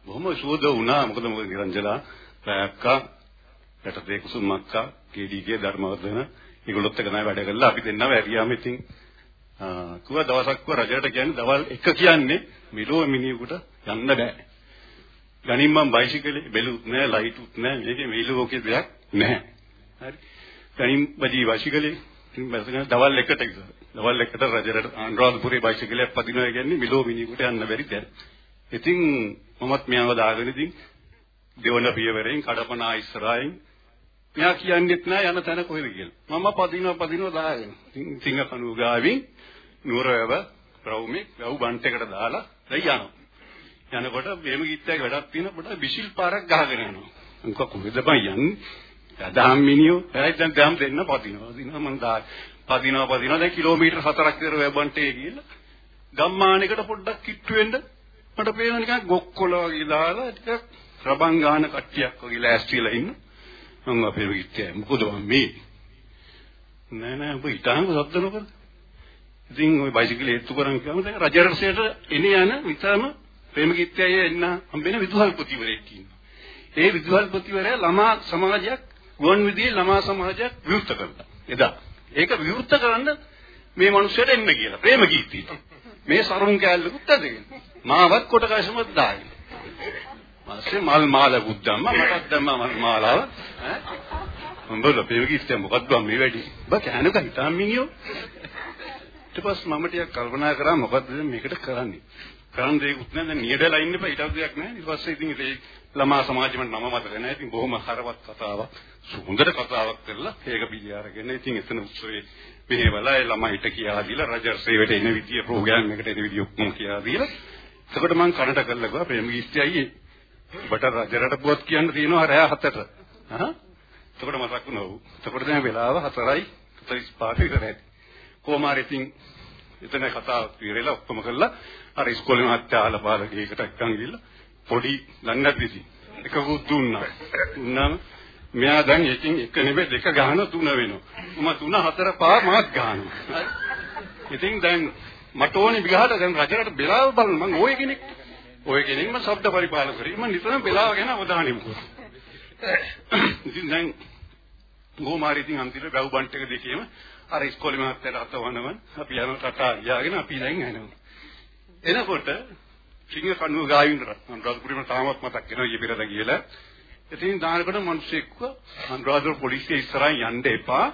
බොහොම සුවද වුණා. මොකද මොකද නිරංජලා පැයක්කා යටතේ කුසුමක්කා කේඩීගේ ධර්මවර්ධන ඒගොල්ලොත් එක නෑ වැඩ කළා. අපි දෙන්නම ඇරියාම ඉතින් කිව්වා දවසක් කිව්වා රජයට කියන්නේ දවල් එක කියන්නේ මිලෝ මිනිහෙකුට යන්න බෑ. ගණින් මම බයිසිකලේ බැලුත් නෑ ලයිටුත් නෑ මේකේ මිලෝකේ දෙයක් නෑ. හරි. ගණින් බජී බයිසිකලේ ඉතින් මම දවල් එකට ඉතින් දවල් එකට රජරට අනුරාධපුරේ බයිසිකලයක් පදිනවා කියන්නේ මිලෝ මිනිහෙකුට යන්න බැරි දැන්. ඉතින් මමත් මෙයාව දාගෙන ඉතින් දෙවන පියවරෙන් කඩපනා ඉස්සරහින් මෙයා කියන්නේත් නෑ යන තැන කොහෙද කියලා. මම පදිනවා පදිනවා දාගෙන. ඉතින් සිංහ කණුව ගාවින් නුවරව ප්‍රවුමේ ගව් බන්ට් එකට දාලා දැන් යනවා. යනකොට මෙහෙම ගිත්තයක වැඩක් තියෙන කොට විසිල් පාරක් ගහගෙන යනවා. මොකක් කොහෙද බං යන්නේ? දහම් මිනියෝ එයි දැන් දහම් දෙන්න පදිනවා. දිනවා මං දා පදිනවා පදිනවා දැන් කිලෝමීටර් 4ක් විතර වැබන්ටේ ගිහලා ගම්මානයකට පොඩ්ඩක් කිට්ටු වෙන්න මට පේන නිකන් ගොක්කොල වගේ දාලා ටිකක් රබන් ගාන කට්ටියක් වගේ ලෑස්තිලා ඉන්න මම අපේ විත්‍ය මොකද මේ නෑ නෑ ඔබ ඊටාම සද්ද නොකර ඉතින් ওই බයිසිකලේ ඒත්තු කරන් කියමු දැන් රජරසයට එන යන විතරම ප්‍රේමකිත්‍යය එන්න හම්බෙන විදුහල්පතිවරයෙක් ඉන්නවා ඒ විදුහල්පතිවරයා ළමා සමාජයක් ගුවන් විදුලියේ ළමා සමාජයක් විවෘත කළා. එදා. ඒක විවෘත කරන්න මේ මිනිස්සුන්ට එන්න කියලා. ප්‍රේම ගීතී. මේ සරුන් කෑල්ලකුත් ඇදගෙන. මාවත් කොට කැසමක් දාගෙන. මාසේ මල් මාලකුත් දැම්මා මටත් දැම්මා මල් මාලාව. ඈ උඹලා ප්‍රේම ගීතය මොකද්ද මේ වැඩි? බා කෑනක හිතාම් මිනියෝ. ඊට පස්සේ මම ටිකක් කල්පනා කරා මොකද්ද මේකට කරන්නේ? කරන්න දෙයක්වත් නැහැ දැන් නියදලා ඉන්න බෑ ඊට දෙයක් නැහැ ඊට පස්සේ ඉතින් ඒ ළමා සමාජෙම නම මතක නැහැ ඉතින් බොහොම හරවත් කතාවක් සුන්දර කතාවක් කරලා ඒක පිළි අරගෙන ඉතින් එතන උත්සවයේ මෙහෙවලා ඒ ළමයිට කියලා දීලා රජර් සේවයට එන විදිය ප්‍රෝග්‍රෑම් එකට එන විදිය ඔක්කොම කියලා දීලා එතකොට මම කනට කළා ගා ප්‍රේම ගීස්තියයි බට රජරට පුවත් කියන්න තියෙනවා රෑ 7ට හා? එතකොට මතක් වුණා ඔව්. එතකොට දැන් වෙලාව 4යි 45 විතරයි කොමාරි ඉතින් එතන කතාව ඉවරලා ඔක්කොම කළා අර ඉස්කෝලේ මහත්තයා ආලා පාලා ගේකට එක්කන් ගිහලා පොඩි ලන්නත් විසි එකකුත් දුන්නා. දුන්නාම මෙයා දැන් එකින් එක නෙමෙයි දෙක ගහන තුන වෙනවා. මම තුන හතර පහ මාත් ගහනවා. ඉතින් දැන් මට ඕනේ විගහට දැන් රජරට බෙලාව බලන්න. මම ওই කෙනෙක් ওই කෙනෙක්ම ශබ්ද පරිපාලන කරේ මම නිතරම බෙලාව ගැන අවධානය යොමු කරා ඉතින් දැන් ගෝමාරි ඉතින් අන්තිමට බැව් බන්ට් එක දෙකේම අර ඉස්කෝලේ මහත්තයාට අතවනවන් අපි යන කතා යාගෙන අපි දැන් යනවා. එනකොට සිංහ කණුව ගාවින්දර අනුරාධපුරේම තාමත් මතක් වෙනවා ඊයේ පෙරද කියලා. ඉතින් දානකොට මිනිස්සෙක්ව අනුරාධපුර පොලිසිය ඉස්සරහින් යන්න එපා.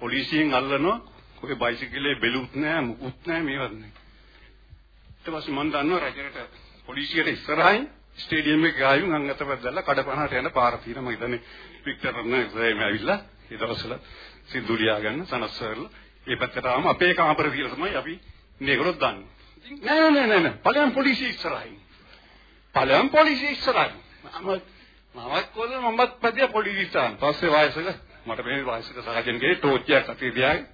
පොලිසියෙන් අල්ලනවා. ඔය බයිසිකලේ බෙලුත් නැහැ මුකුත් නැහැ මේවත් නැහැ. ඊට පස්සේ මම දන්නවා රජරට පොලිසියට ඉස්සරහින් ස්ටේඩියම් එකේ ගාවින් අං අතපත් දැල්ලා කඩපහනට යන පාර තියෙනවා. මම හිතන්නේ වික්ටර් රත්නායක ඇවිල්ලා ඒ දවස්වල සින්දු ලියා ගන්න සනස්සරල ඒ පැත්තට ආවම අපේ කාමර කියලා තමයි අපි මේගොල්ලෝ දන්නේ. නෑ නෑ නෑ නෑ. ඵලයන් පොලිසිය ඉස්සරහින්. ඵලයන් පොලිසිය ඉස්සරහින්. මම මමත් කොල්ල මමත් පැදිය පොලිසියට. පස්සේ වයසක මට මේ වයසක සහජන්ගේ ටෝච්චියක් අතේ තියාගෙන.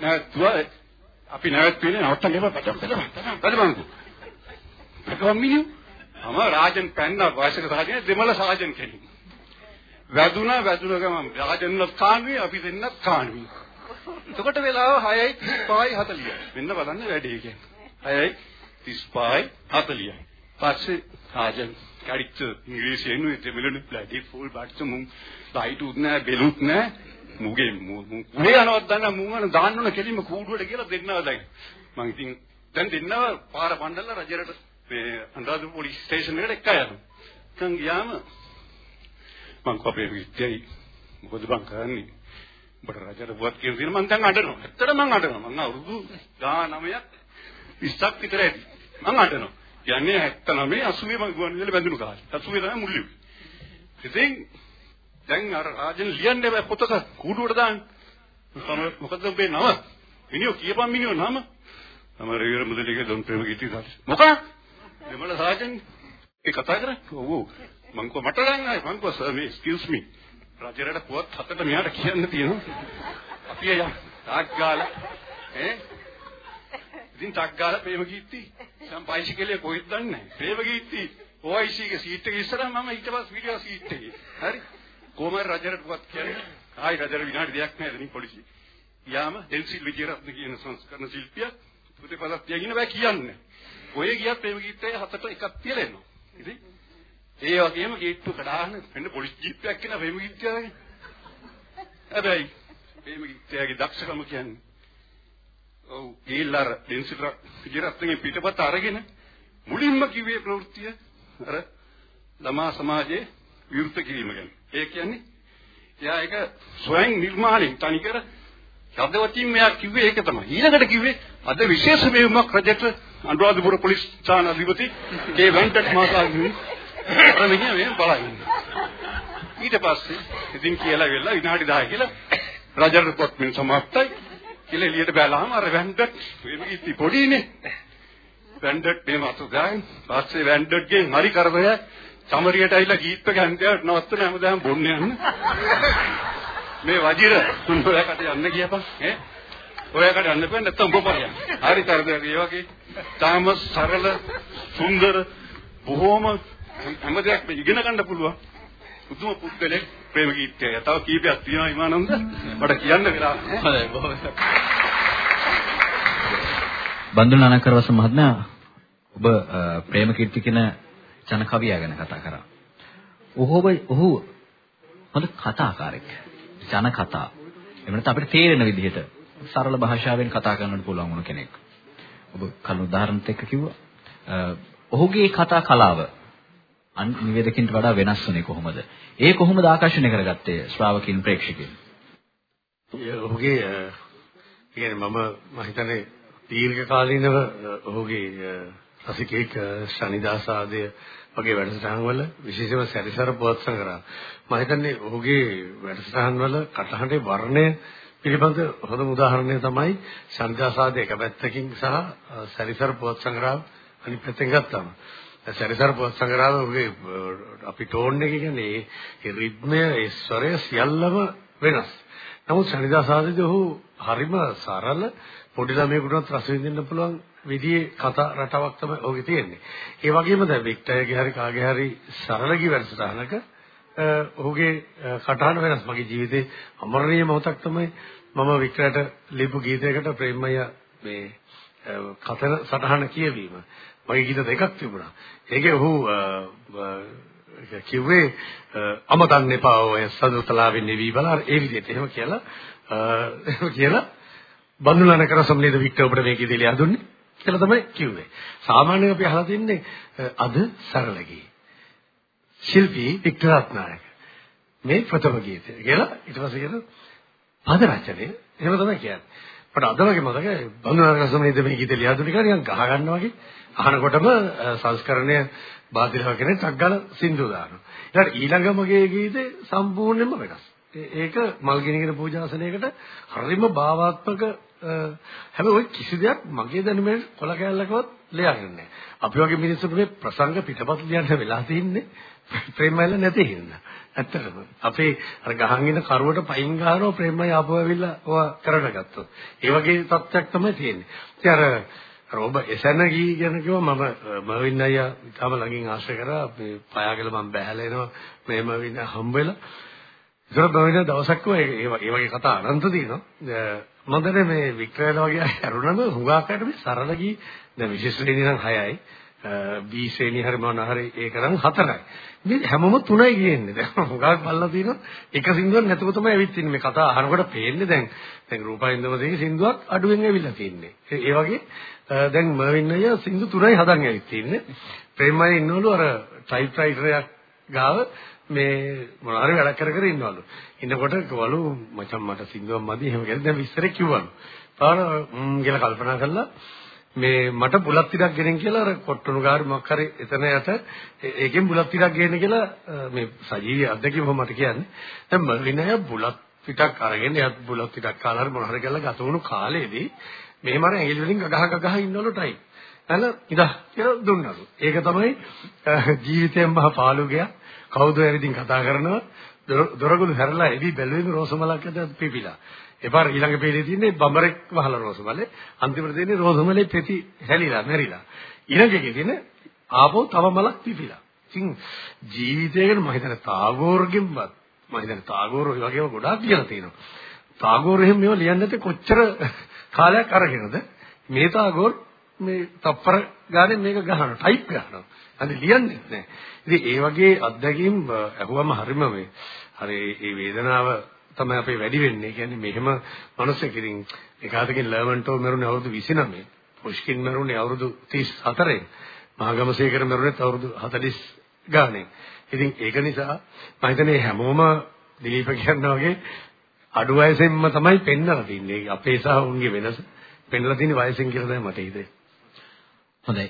නෑ තුව අපි නැවත් පිනේ නවත්තන්න එපා. පදම් පදම් පදම් පදම් මිනිහ මම රාජන් පැන්න වයසක සහජන් දෙමළ සහජන් කෙනෙක්. වැදුනා වැදුන ගමන් රාජන්නත් කාණුවේ අපි දෙන්නත් කාණුවේ. එතකොට වෙලාව 6යි 35යි 40යි. මෙන්න බලන්න වැඩේ කියන්නේ. 6යි 35යි 40යි. පස්සේ රාජන් කඩිච්ච ඉංග්‍රීසියෙන් උත් මෙලුණු බ්ලඩි ෆුල් බට්ස් මුන් ලයිට් උත් නෑ බෙලුත් නෑ මුගේ මුන් කුහේ යනවත් දන්න මුන් අන දාන්න ඕන කෙලින්ම කූඩුවට කියලා දෙන්නවා දැන්. මං ඉතින් දැන් දෙන්නව පාර පණ්ඩල්ලා රජරට මේ අනුරාධපුර පොලිස් ස්ටේෂන් එකට එක්ක යනවා. දැන් ගියාම මං කපේ විද්‍යයි මොකද බං කරන්නේ? උඹට රජට බුවත් කියන දේ මං දැන් අඬනවා. ඇත්තට මං අඬනවා. මං අවුරුදු 19ක් 20ක් විතර ඇති. මං අඬනවා. කියන්නේ 79 80 මං ගුවන් විදුලිය බැඳුණු කාලේ. 80 තමයි මුල් වෙන්නේ ඉතින් දැන් අර රාජන් ලියන්නේ බෑ පොතක කූඩුවට දාන්න. මොකද උඹේ නම? මිනිහෝ කියපන් මිනිහෝ නම? තම රවිවර මුදලිගේ දොන් ප්‍රේම ගීතී සාරි මොකක්? දෙමළ රාජන් ඒ කතා කරන්නේ? ඔව්. මං කෝ මට නම් ආයි? මං කෝ සර් මේ එක්ස්කියුස් මී රජරට පුවත් හතට මෙයාට කියන්න තියෙනවා. අපි යම් ටක් ගාලා ඈ? ඉතින් ටක් ගාලා ප්‍රේම ගීත්ති සම් බයිසිකලේ කොහෙද දන්නේ නැහැ. ප්‍රේම ගීත්ති OIC ගේ සීට් එකේ ඉස්සරහ මම ඊට පස්සේ වීඩියෝ සීට් එකේ. හරි. කොහමද රජරට පුවත් කියන්නේ. ආයි රජර විනාඩි දෙකක් නැහැ දෙනින් පොලිසිය යාම ඩෙන්සිල් විජේරත්න කියන සංස්කරණ ශිල්පියා ප්‍රතිපදක් තියගෙන බෑ කියන්නේ. ඔය ගියත් ප්‍රේම ගීතයේ හතට එකක් තියලා එනවා ඉතින් ඒ වගේම ගේට්ටු කඩාගෙන මෙන්න පොලිස් ජීප්යක් කියන ප්‍රේම ගීතයගේ. හැබැයි ප්‍රේම ගීතයගේ දක්ෂකම කියන්නේ ඔව් ගිල්ලර ඩෙන්සිල් විජේරත්නගේ පිටපත අරගෙන මුලින්ම කිව්වේ ප්‍රවෘත්තිය අර ළමා සමාජයේ විවෘත කිරීම ගැන. ඒ කියන්නේ එයා ඒක ස්වයං නිර්මාණයෙන් තනිකර ශබ්දවතින් මෙයා කිව්වේ ඒක තමයි. ඊළඟට කිව්වේ අද විශේෂ මෙහෙයුමක් රජට අනුරාධපුර පොලිස් ස්ථාන අධිපති කේ වෙන්කට් මහතාගේ අර මෙන්න මේ බලන්න. ඊට පස්සේ ඉතින් කියලා වෙලා විනාඩි 10 කියලා රජර් පොත් මින් සමාප්තයි. කියලා එළියට බැලුවාම අර වැන්ඩට් මේ ඉති පොඩිනේ. වැන්ඩට් මේ මතු ගාන පස්සේ වැන්ඩට්ගේ හරි කරදරය සමරියට ඇවිල්ලා ගීත් එක හන්දයට නවත්තන හැමදාම බොන්න යන්න. මේ වජිර ඔයාකට යන්න ගියපන් ඈ ඔයාකට යන්න බෑ නැත්තම් ඔබ පරියන්. හරි කරදරය ඒ වගේ තාම සරල සුන්දර බොහොම හැම දෙයක්ම ඉගෙන ගන්න පුළුවන්. පුදුම පුද්ගලෙක් ප්‍රේම ගීතය. තව කීපයක් තියෙනවා ඉමානන්ද. මට කියන්න වෙලා හොඳයි බොහොම බන්දුල අනකරවස මහත්මයා ඔබ ප්‍රේම කීර්ති කියන ජන කවියා ගැන කතා කරා. ඔහු ඔහු හොඳ කතාකාරයෙක්. ජන කතා. එහෙම නැත්නම් අපිට තේරෙන විදිහට සරල භාෂාවෙන් කතා කරන්නට පුළුවන් වුණ කෙනෙක්. ඔබ කලින් උදාහරණත් එක්ක කිව්වා. ඔහුගේ කතා කලාව අන් නිවේදකින්ට වඩා වෙනස් වුණේ කොහොමද? ඒ කොහොමද ආකර්ෂණය කරගත්තේ ශ්‍රාවකින් ප්‍රේක්ෂකයන්? ඔහුගේ කියන්නේ මම මම හිතන්නේ දීර්ඝ කාලීනව ඔහුගේ රසිකෙක් ශනිදාසාදය වගේ වැඩසටහන් වල විශේෂම සැරිසර පුවත් සංග්‍රහ මම හිතන්නේ ඔහුගේ වැඩසටහන් වල කටහඬේ වර්ණය පිළිබඳ හොඳම උදාහරණය තමයි ශනිදාසාදය එක පැත්තකින් සහ සැරිසර පුවත් සංග්‍රහ අනිත් පැත්තෙන් ගත්තම සැරිසර පුවත් සංග්‍රහය ඔහුගේ අපි ටෝන් එක කියන්නේ ඒ රිද්මය ඒ ස්වරය සියල්ලම වෙනස් නමුත් ශනිදාසාදයේදී ඔහු හරිම සරල පොඩි ළමයෙකුටත් රස විඳින්න පුළුවන් විදිහේ කතා රටාවක් තමයි ඔහුගේ තියෙන්නේ. ඒ වගේම දැන් වික්ටර්ගේ හරි කාගේ හරි සරල කී වැඩසටහනක ඔහුගේ කටහඬ වෙනස්. මගේ ජීවිතේ අමරණීය මොහොතක් තමයි මම වික්ටර්ට ලියපු ගීතයකට ප්‍රේමය මේ කතන සටහන කියවීම. මගේ ගීත දෙකක් තිබුණා. ඒකේ ඔහු කිව්වේ අමතන්න එපා ඔය සදුතලාවේ නිවි බලන්න ඒ විදිහට එහෙම කියලා එහෙම කියලා බඳුනන කරසම් නේද වික්ටර් ඔබට මේකේ දෙලිය හඳුන්නේ කියලා තමයි කිව්වේ. සාමාන්‍යයෙන් අපි අහලා තින්නේ අද සරල ගී. ශිල්පී වික්ටර් රත්නායක. මේ ප්‍රථම ගීතය කියලා ඊට පස්සේ කියන පද රචනය එහෙම තමයි කියන්නේ. මට අද වගේ මතකයි බඳුනන කරසම් නේද මේ ගීතේ ලියහදුනේ කියලා නිකන් ගහ ගන්නවා වගේ අහනකොටම සංස්කරණය බාධිරව කෙනෙක් ටක් ගාලා සින්දු දානවා. ඊළඟ ඊළඟමගේ ගීතේ සම්පූර්ණයෙන්ම වෙනස්. ඒක මල්ගිනිගෙන පූජාසනයකට හරිම භාවාත්මක හැබැයි ওই කිසි දෙයක් මගේ දැනුමෙන් කොල කැලලකවත් ලියන්නේ නැහැ. අපි වගේ මිනිස්සුන්ට මේ ප්‍රසංග පිටපත් ලියන්න වෙලා තින්නේ ප්‍රේමයල නැති හින්දා. ඇත්තටම අපේ අර ගහන් ඉන්න කරුවට පයින් ගහනවා ප්‍රේමය ආපහු ඇවිල්ලා ඔය කරට ගත්තොත්. ඒ වගේ තත්ත්වයක් තමයි තියෙන්නේ. ඉතින් අර අර ඔබ එසැන ගී ගැන කිව්වා මම මවින් අයියා තාම ළඟින් ආශ්‍රය කරා මේ පයාගල මම බැහැලා එනවා මේ මවින් හම්බ වෙලා ඒතර බවින දවසක් ඒ වගේ කතා අනන්ත තියෙනවා මම දැන මේ වික්‍රයල වගේ අරුණම හුඟාකට මේ සරල ගී දැන් විශේෂ ශ්‍රේණිය නම් 6යි B ශ්‍රේණිය හරි මොන හරි ඒක නම් 4යි මේ හැමෝම 3යි කියන්නේ දැන් හුඟාක් බලලා තියෙනවා එක සින්දුවක් නැතුව තමයි ඇවිත් ඉන්නේ මේ කතා අහනකොට පේන්නේ දැන්. දැන් රූපයින්දමදේ සින්දුවක් අඩුවෙන් ඇවිල්ලා තින්නේ ඒ වගේ දැන් මර්වින් අයියා සින්දු 3යි හදන් ඇවිත් ඉන්නේ ප්‍රේමයි ඉන්නවලු අර ටයිප්‍රයිටර් එකක් ගාව මේ මොන හරි වැඩක් කර කර ඉන්නවලු. ඉන්නකොට කවලු මචං මට සින්දුවක් මදි එහෙම කියලා දැන් විස්තරේ කිව්වලු. පාර ම් කියලා කල්පනා කළා මේ මට බුලත් ටිකක් ගෙනින් කියලා අර කොට්ටුණු ගාරි මොකක් හරි එතන යට ඒකෙන් බුලත් ටිකක් ගේන්න කියලා මේ සජීවී අත්දැකීම මට කියන්නේ. දැන් මර්වින් අයියා බුලත් ටිකක් අරගෙන එයත් බුලත් ටිකක් කාලා හරි මොන හරි කරලා ගත වුණු කාලේදී මෙහෙම අර ඇඟිලි වලින් ගහ ගහ ඉන්නවලු ටයිම්. එන ඉදා කියලා දුන්නලු. ඒක තමයි ජීවිතයෙන් මහ පාළු ගියා. කවුද ඇවිදින් කතා කරනවා දොරගුළු හැරලා එවි බැලුවෙම රෝසමලක් ඇද පිපිලා. එපාර ඊළඟ පේලේ තියෙන්නේ බඹරෙක් වහලා රෝසමලේ අන්තිමට තියෙන්නේ රෝසමලේ පෙති හැලිලා මැරිලා. ඊළඟ එකේ තියෙන්නේ ආපහු තව මලක් පිපිලා. ඉතින් ජීවිතය ගැන මම හිතන්නේ තාගෝර්ගෙන්වත් මම හිතන්නේ තාගෝර් ඔය වගේම ගොඩාක් කියලා තියෙනවා. තාගෝර් එහෙම මේවා ලියන්නේ නැත්තේ කොච්චර කාලයක් අරගෙනද මේ තාගෝර් මේ තප්පර ගානේ මේක ගහනවා ටයිප් ගහනවා. අද ලියන්නේ නැහැ. ඉතින් ඒ වගේ අත්දැකීම් අහුවම හරිම මේ හරි ඒ වේදනාව තමයි අපේ වැඩි වෙන්නේ. කියන්නේ මෙහෙම මිනිස්සෙක් ඉතින් එකාතකින් ලර්මන්ටෝ මරුනේ අවුරුදු 29. පුෂ්කින් මරුනේ අවුරුදු 34. මහගමසේකර මරුනේ අවුරුදු 40 ගානේ. ඉතින් ඒක නිසා මම හිතන්නේ හැමෝම දිලීප කියනවා වගේ අඩු වයසෙන්ම තමයි පෙන්නලා තින්නේ. අපේ සහ උන්ගේ වෙනස පෙන්නලා තියෙන වයසෙන් කියලා තමයි මට හිතෙන්නේ. හොඳයි.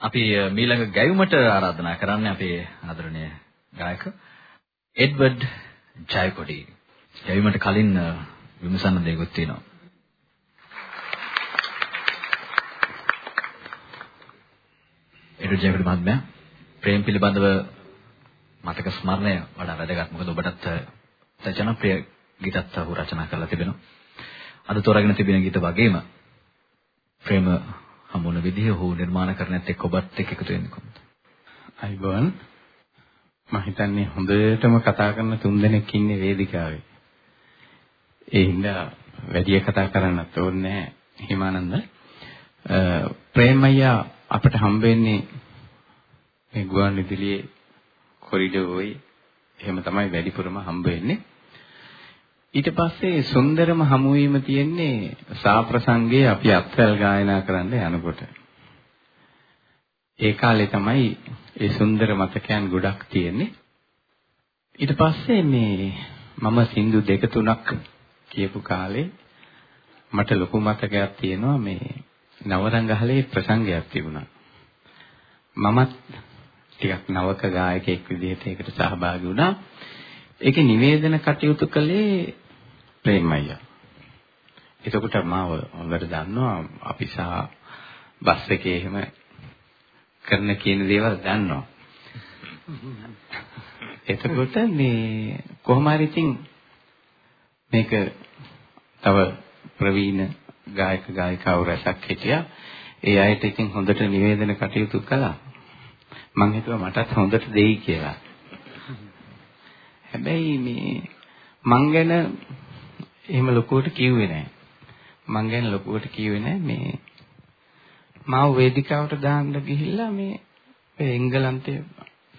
අපි මීළඟ ගැයුමට ආරාධනා කරන්නේ අපේ ආදරණීය ගායක එඩ්වඩ් ජයකොඩි. ගැයුමට කලින් විමසන්න දෙයක් තියෙනවා. එඩ්වඩ් ජයකොඩි මහත්මයා ප්‍රේම පිළිබඳව මතක ස්මරණය වඩා වැදගත්. මොකද ඔබටත් ජනප්‍රිය ගීතත් අහු රචනා කරලා තිබෙනවා. අද තෝරාගෙන තිබෙන ගීත වගේම ප්‍රේම හමුවන විදිහ ඔහු නිර්මාණ කරන්නත් එක්ක ඔබත් එක්ක එකතු වෙන්නේ කොහොමද? අයිබෝන් මම හිතන්නේ හොඳටම කතා කරන තුන්දෙනෙක් ඉන්නේ වේදිකාවේ. ඒ හින්දා වැඩි කතා කරන්නත් ඕනේ හිමානන්ද. ප්‍රේමయ్యා අපිට හම්බ වෙන්නේ මේ ගුවන් විදුලියේ කොරිඩෝරේ එහෙම තමයි වැඩිපුරම හම්බ වෙන්නේ. ඊට පස්සේ සුන්දරම හමුවීම තියෙන්නේ සාප්‍රසංගයේ අපි අත්වැල් ගායනා කරන්න යනකොට. ඒ කාලේ තමයි ඒ සුන්දර මතකයන් ගොඩක් තියෙන්නේ. ඊට පස්සේ මේ මම සින්දු දෙක තුනක් කියපු කාලේ මට ලොකු මතකයක් තියෙනවා මේ නවරංගහලේ ප්‍රසංගයක් තිබුණා. මමත් ටිකක් නවක ගායකයෙක් විදිහට ඒකට සහභාගී වුණා. ඒකේ නිවේදන කටයුතු කළේ ප්‍රේමయ్య. එතකොට මාව හොඳට දන්නවා අපි සහ බස් එකේ එහෙම කරන කියන දේවල් දන්නවා. එතකොට මේ කොහොම හරි ඉතින් මේක තව ප්‍රවීණ ගායක ගායිකාවෝ රැසක් හිටියා. ඒ අයට ඉතින් හොඳට නිවේදන කටයුතු කළා. මං හිතුවා මටත් හොඳට දෙයි කියලා. හැබැයි මේ මං ගැන එහෙම ලොකුවට කිව්වේ නැහැ. මං ගැන ලොකුවට කිව්වේ නැහැ මේ මාව වේදිකාවට දාන්න ගිහිල්ලා මේ එංගලන්තයේ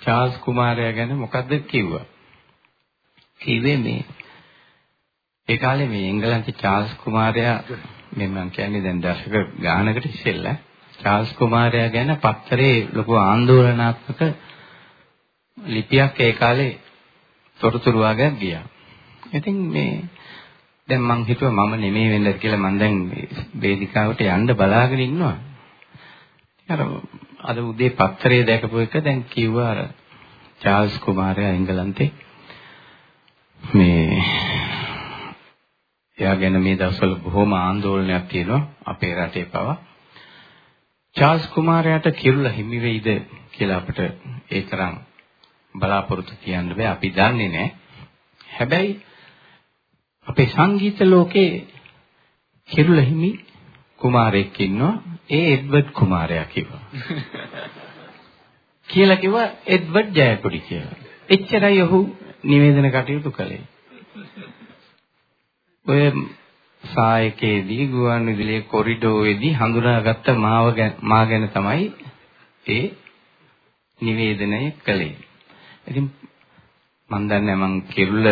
චාල්ස් කුමාරයා ගැන මොකද්ද කිව්වා. කිව්වේ මේ ඒ කාලේ මේ එංගලන්තේ චාල්ස් කුමාරයා මේ මම කියන්නේ දැන් දශක ගානකට ඉස්සෙල්ලා චාල්ස් කුමාරයා ගැන පත්තරේ ලොකු ආందోලනාත්මක ලිපියක් ඒ කාලේ තොරතුරු වාගයක් ගියා. ඉතින් මේ දැන් මං හිතුවා මම නෙමෙයි වෙන්නද කියලා මං දැන් වේදිකාවට යන්න බලාගෙන ඉන්නවා. අර අද උදේ පත්තරේ දැකපු එක දැන් කිව්වා අර චාල්ස් කුමාරයා එංගලන්තේ මේ එයා ගැන මේ දවස්වල බොහොම ආందోලනයක් තියෙනවා අපේ රටේ පවා. චාල්ස් කුමාරයාට කිරුළ හිමි වෙයිද කියලා අපිට ඒ තරම් බලාපොරොත්තු කියන්න බෑ අපි දන්නේ නැහැ. හැබැයි අපේ සංගීත ලෝකේ කිරුළ හිමි කුමාරයෙක් ඉන්නවා ඒ එඩ්වඩ් කුමාරයා කිව්වා. කියලා කිව්වා එඩ්වඩ් ජයකොඩි කියලා. එච්චරයි ඔහු නිවේදන කටයුතු කළේ. ඔය සායකයේදී ගුවන් විදුලියේ කොරිඩෝවේදී හඳුනාගත්ත මාව මා ගැන තමයි ඒ නිවේදනය කළේ. ඉතින් මන් දන්නේ මං කිරුළ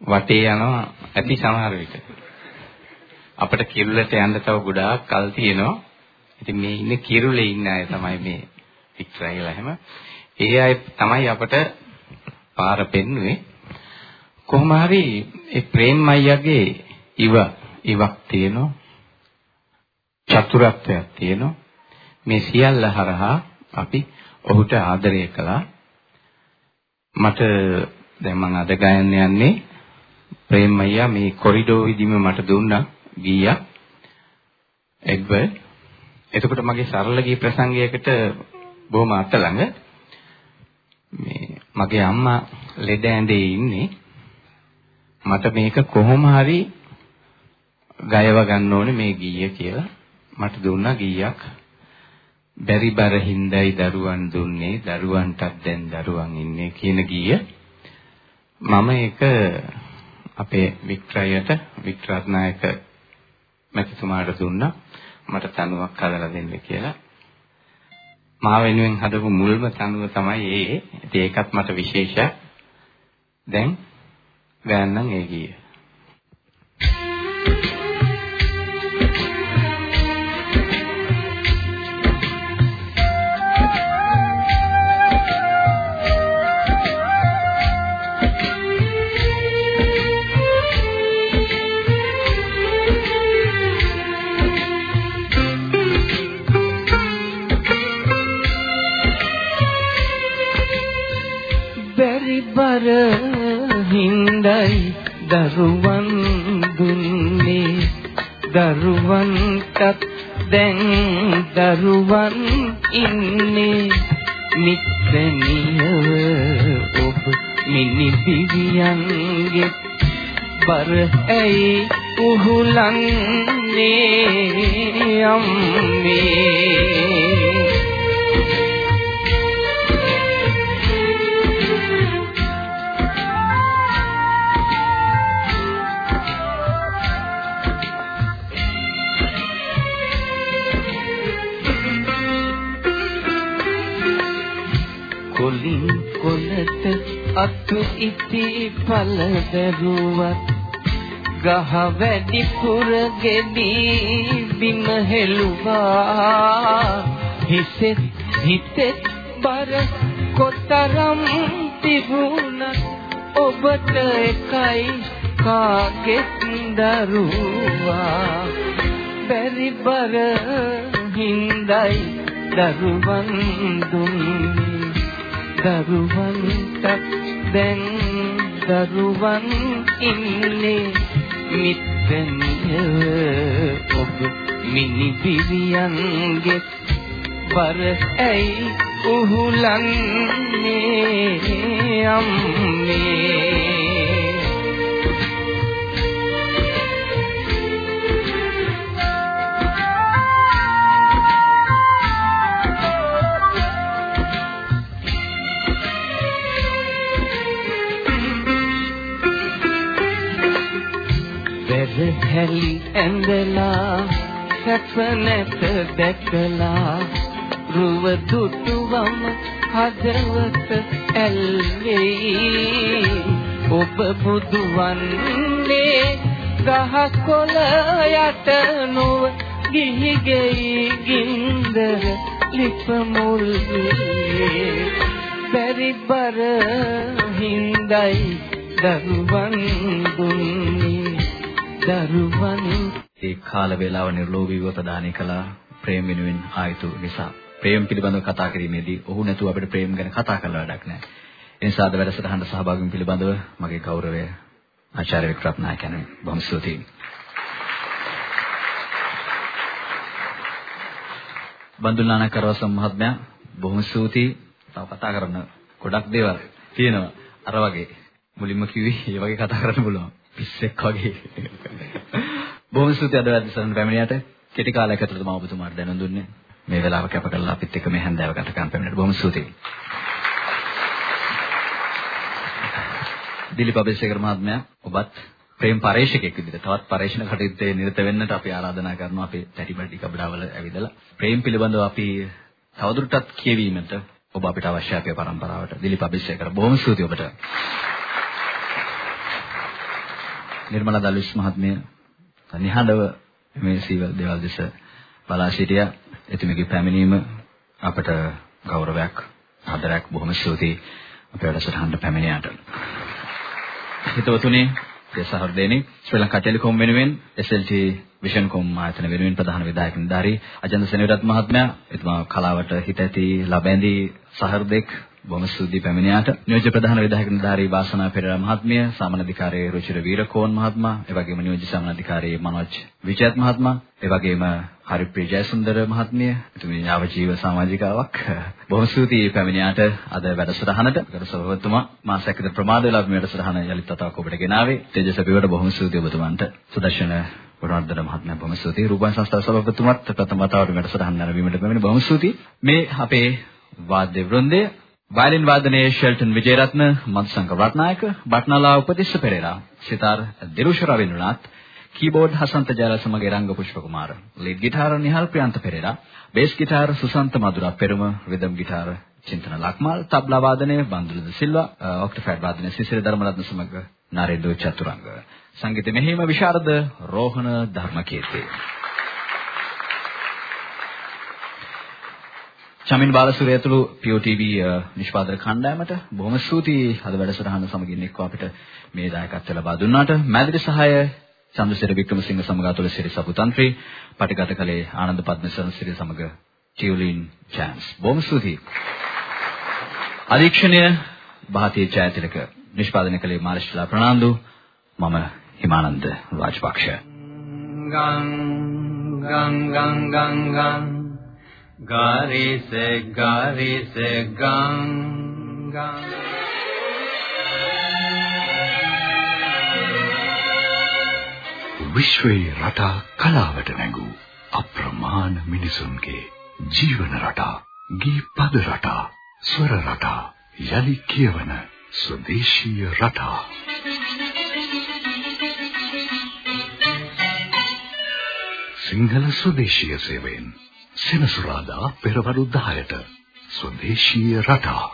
වටේ යනවා ඇති සමහර විට. අපිට කිරුළට යන්න තව ගොඩාක් කල් තියෙනවා. ඉතින් මේ ඉන්නේ කිරුළේ ඉන්න අය තමයි මේ වික්‍රයිලා එහෙම. ඒ අය තමයි අපට පාර පෙන්නුවේ. කොහොම හරි ඒ ප්‍රේම් අයියාගේ ඉව ඉවක් තියෙනවා. චතුරත්වයක් තියෙනවා. මේ සියල්ල හරහා අපි ඔහුට ආදරය කළා. මට දැන් මම අද ගයන්න යන්නේ ප්‍රේම් අයියා මේ කොරිඩෝ විදිම මට දුන්නා ගීයක්. එඩ්වර්ඩ්. එතකොට මගේ සරල ගී ප්‍රසංගයකට බොහොම අත ළඟ මේ මගේ අම්මා ලෙඩ ඇඳේ ඉන්නේ මට මේක කොහොම හරි ගයව ගන්න ඕනේ මේ ගීය කියලා. මට දුන්නා ගීයක්. බැරි බර හිඳයි දරුවන් දුන්නේ. දරුවන්ටත් දැන් දරුවන් ඉන්නේ කියන ගීය. මම ඒක අපේ වික්‍රයයට වික්‍රත්නායක මැතිතුමාට දුන්නා. මට තනුවක් හදලා දෙන්න කියලා. මා වෙනුවෙන් හදපු මුල්ම තනුව තමයි ඒ. ඉතින් ඒකත් මට විශේෂයක්. දැන් ගෑන්නම් ඒ ගියේ. බර හිඳයි දරුවන් දුන්නේ. දරුවන්ටත් දැන් දරුවන් ඉන්නේ. මිත්‍රණියව ඔබ මිනි දිවියන්ගේ බර ඇයි උහුලන්නේ? අම්මේ සතු ඉති පල දරුවත් ගහ වැඩි පුර ගෙඩි බිම හෙළුවා. හිසෙත් හිතෙත් බර කොතරම් තිබුණත් ඔබට එකයි කාගෙත් දරුවා. බැරි බර හිඳයි දරුවන් දුන්නේ. දරුවන්ට දැන් දරුවන් ඉන්නේ මිත්‍රනිය ඔබ මිනි බිරියන්ගේ බර ඇයි උහුලන්නේ අම්මේ? හැලි ඇඳලා සැප නැත දැකලා රුව දුටුවම හදවත ඇල්වෙයි ඔබ බුදු වන්නේ ගහකොළ යට නොව ගිහි ගෙයි ගින්දර ලිප මුල් බැරි බර හිඳයි දරුවන් දුන්නේ දරුවන් ඒ කාල වේලාව නිර්ලෝභීව ප්‍රදානය කළ ප්‍රේම වෙනුවෙන් ආයුතු නිසා ප්‍රේම පිළිබඳව කතා කිරීමේදී ඔහු නැතුව අපිට ප්‍රේම ගැන කතා කරන්න වැඩක් නැහැ. ඒ නිසා අද වැඩසටහනට සහභාගී වීම පිළිබඳව මගේ ගෞරවය ආචාර්ය වික්‍රත්නායකයන් බොහොම ස්තුතියි. බන්දුනාන කරවසම් මහත්මයා බොහොම ස්තුතියි. තව කතා කරන්න ගොඩක් දේවල් තියෙනවා. අර වගේ මුලින්ම කිව්වේ ඒ වගේ කතා කරන්න පුළුවන්. පිස්සෙක් වගේ. බොහොම ස්තුතියි අද වැඩසටහන පැමිණියට. කෙටි කාලයක ඇතුළත මම ඔබතුමාට දැනුම් දුන්නේ. මේ වෙලාව කැප කරලා අපිත් එක්ක මේ හැන්දෑව ගත කරන්න පැමිණෙන්න බොහොම ස්තුතියි. දිලීප් අබේසේකර මහත්මයා ඔබත් ප්‍රේම පරේක්ෂකෙක් විදිහට තවත් පරේක්ෂණ කටයුත්තේ නිරත වෙන්නට අපි ආරාධනා කරනවා අපේ තැටිබඩි කබඩාවල ඇවිදලා ප්‍රේම පිළිබඳව අපි තවදුරටත් කියවීමට ඔබ අපිට අවශ්‍ය අපේ પરම්පරාවට දිලීප් අබේසේකර බොහොම ස්තුතියි ඔබට. නිර්මලා දලුස් මහත්මිය නිහඬව මේ සීවල් දේවල් දෙස බලා සිටියා. එතුමියගේ පැමිණීම අපට ගෞරවයක් ආදරයක් බොහොම ස්තුතියි අපේ වැඩසටහනට පැමිණියාට. හිතවතුනි සහෘදේනි ශ්‍රී ලංකා ටෙලිකොම් වෙනුවෙන් SLT විෂන්කොම් ආයතන වෙනුවෙන් ප්‍රධාන විධායක නිලධාරී අජන්ත සෙනවිරත් මහත්මයා එතුමා කලාවට හිත ඇති ලබැඳි සහෘදෙක් බොහොම ස්තුතියි පැමිණියාට. නියෝජ්‍ය ප්‍රධාන විධායක නිලධාරී වාසනා පෙරේරා මහත්මිය සාමාන්‍යාධිකාරී රුචිර වීරකෝන් මහත්මයා එවැගේම නියෝජ්‍ය සාමාන්‍යාධිකාරී මනෝජ් විජයත් මහත්මයා එවැගේම හරිප්‍රිය ජයසුන්දර මහත්මිය. එතුමිය ඥාව ජීව සමාජිකාවක්. බොහොම ස්තුතියි පැමිණියාට අද වැඩසටහනට. ගරුසභාවතුමා මාසයක ප්‍රමාද වෙලා මේ වැඩසටහන යලිත් තතාවක් ඔබට ගෙනාවේ. තේජස පිවට බොහොම ස්තුතියි ඔබතුමන්ට සුදර්ශන ගුණවර්ධන මහත්මයා බොහොම ස්තුතියි. රූපන් සංස්ථාව සභාපතිතුමත් ප්‍රථම වතාවට වැඩසටහන නැරඹීමට පැමිණ බොහොම ස්තුතියි. මේ අපේ වාද්‍ය වෘන්දය වයලින් වාදනයේ Shelton Wijeratne Mansanka Ratnayake බට්නලා Upatissa Perera sitar Dirusha Rabindranath keyboard Hasantha Jayalasamage Ranga Pushpa Kumara lead guitar Nihal Priyantha Perera bass guitar Susantha Madhura පෙරම rhythm guitar Chinthana Lakmal tabla වාදනය බන්දුලද සිල්වා ඔක්ටෝෆැඩ් වාදනය සිසිර ධර්මරත්න සමග නරේන්ද්‍ර චතුරංග. සංගීත මෙහිම විශාරද රෝහණ ධර්මකීර්ති. චමින් බාලසූරිය ඇතුළු POTV නිෂ්පාදක කණ්ඩායමට බොහොම ස්තුතියි. අද වැඩසටහන සමගින් එක්ව අපිට මේ දායකත්වය ලබා දුන්නාට. මැදිරි සහාය චන්ද්‍රසේන වික්‍රමසිංහ සමග අතුල සිරි සපුතන්ත්‍රි පටිගත කලේ ආනන්ද පද්මසරණ සිරි සමග ටියුලින් චෑන්ස් බොහොම ස්තුතියි. අධීක්ෂණය භාතිය ජයතිලක නිෂ්පාදනය කළේ මාර්ෂලා ප්‍රනාන්දු. මම Himananda Rajapaksa. ගං ගං ගං ගං ගං Gari se gari se gang gang. විශ්වයේ රටා කලාවට නැඟූ අප්‍රමාණ මිනිසුන්ගේ ජීවන රටා, ගී පද රටා, ස්වර රටා, යලි කියවන ස්වදේශීය රටා. සිංහල ස්වදේශීය සේවයෙන් සෙනසුරාදා පෙරවරු 10ට ස්වදේශීය රටා.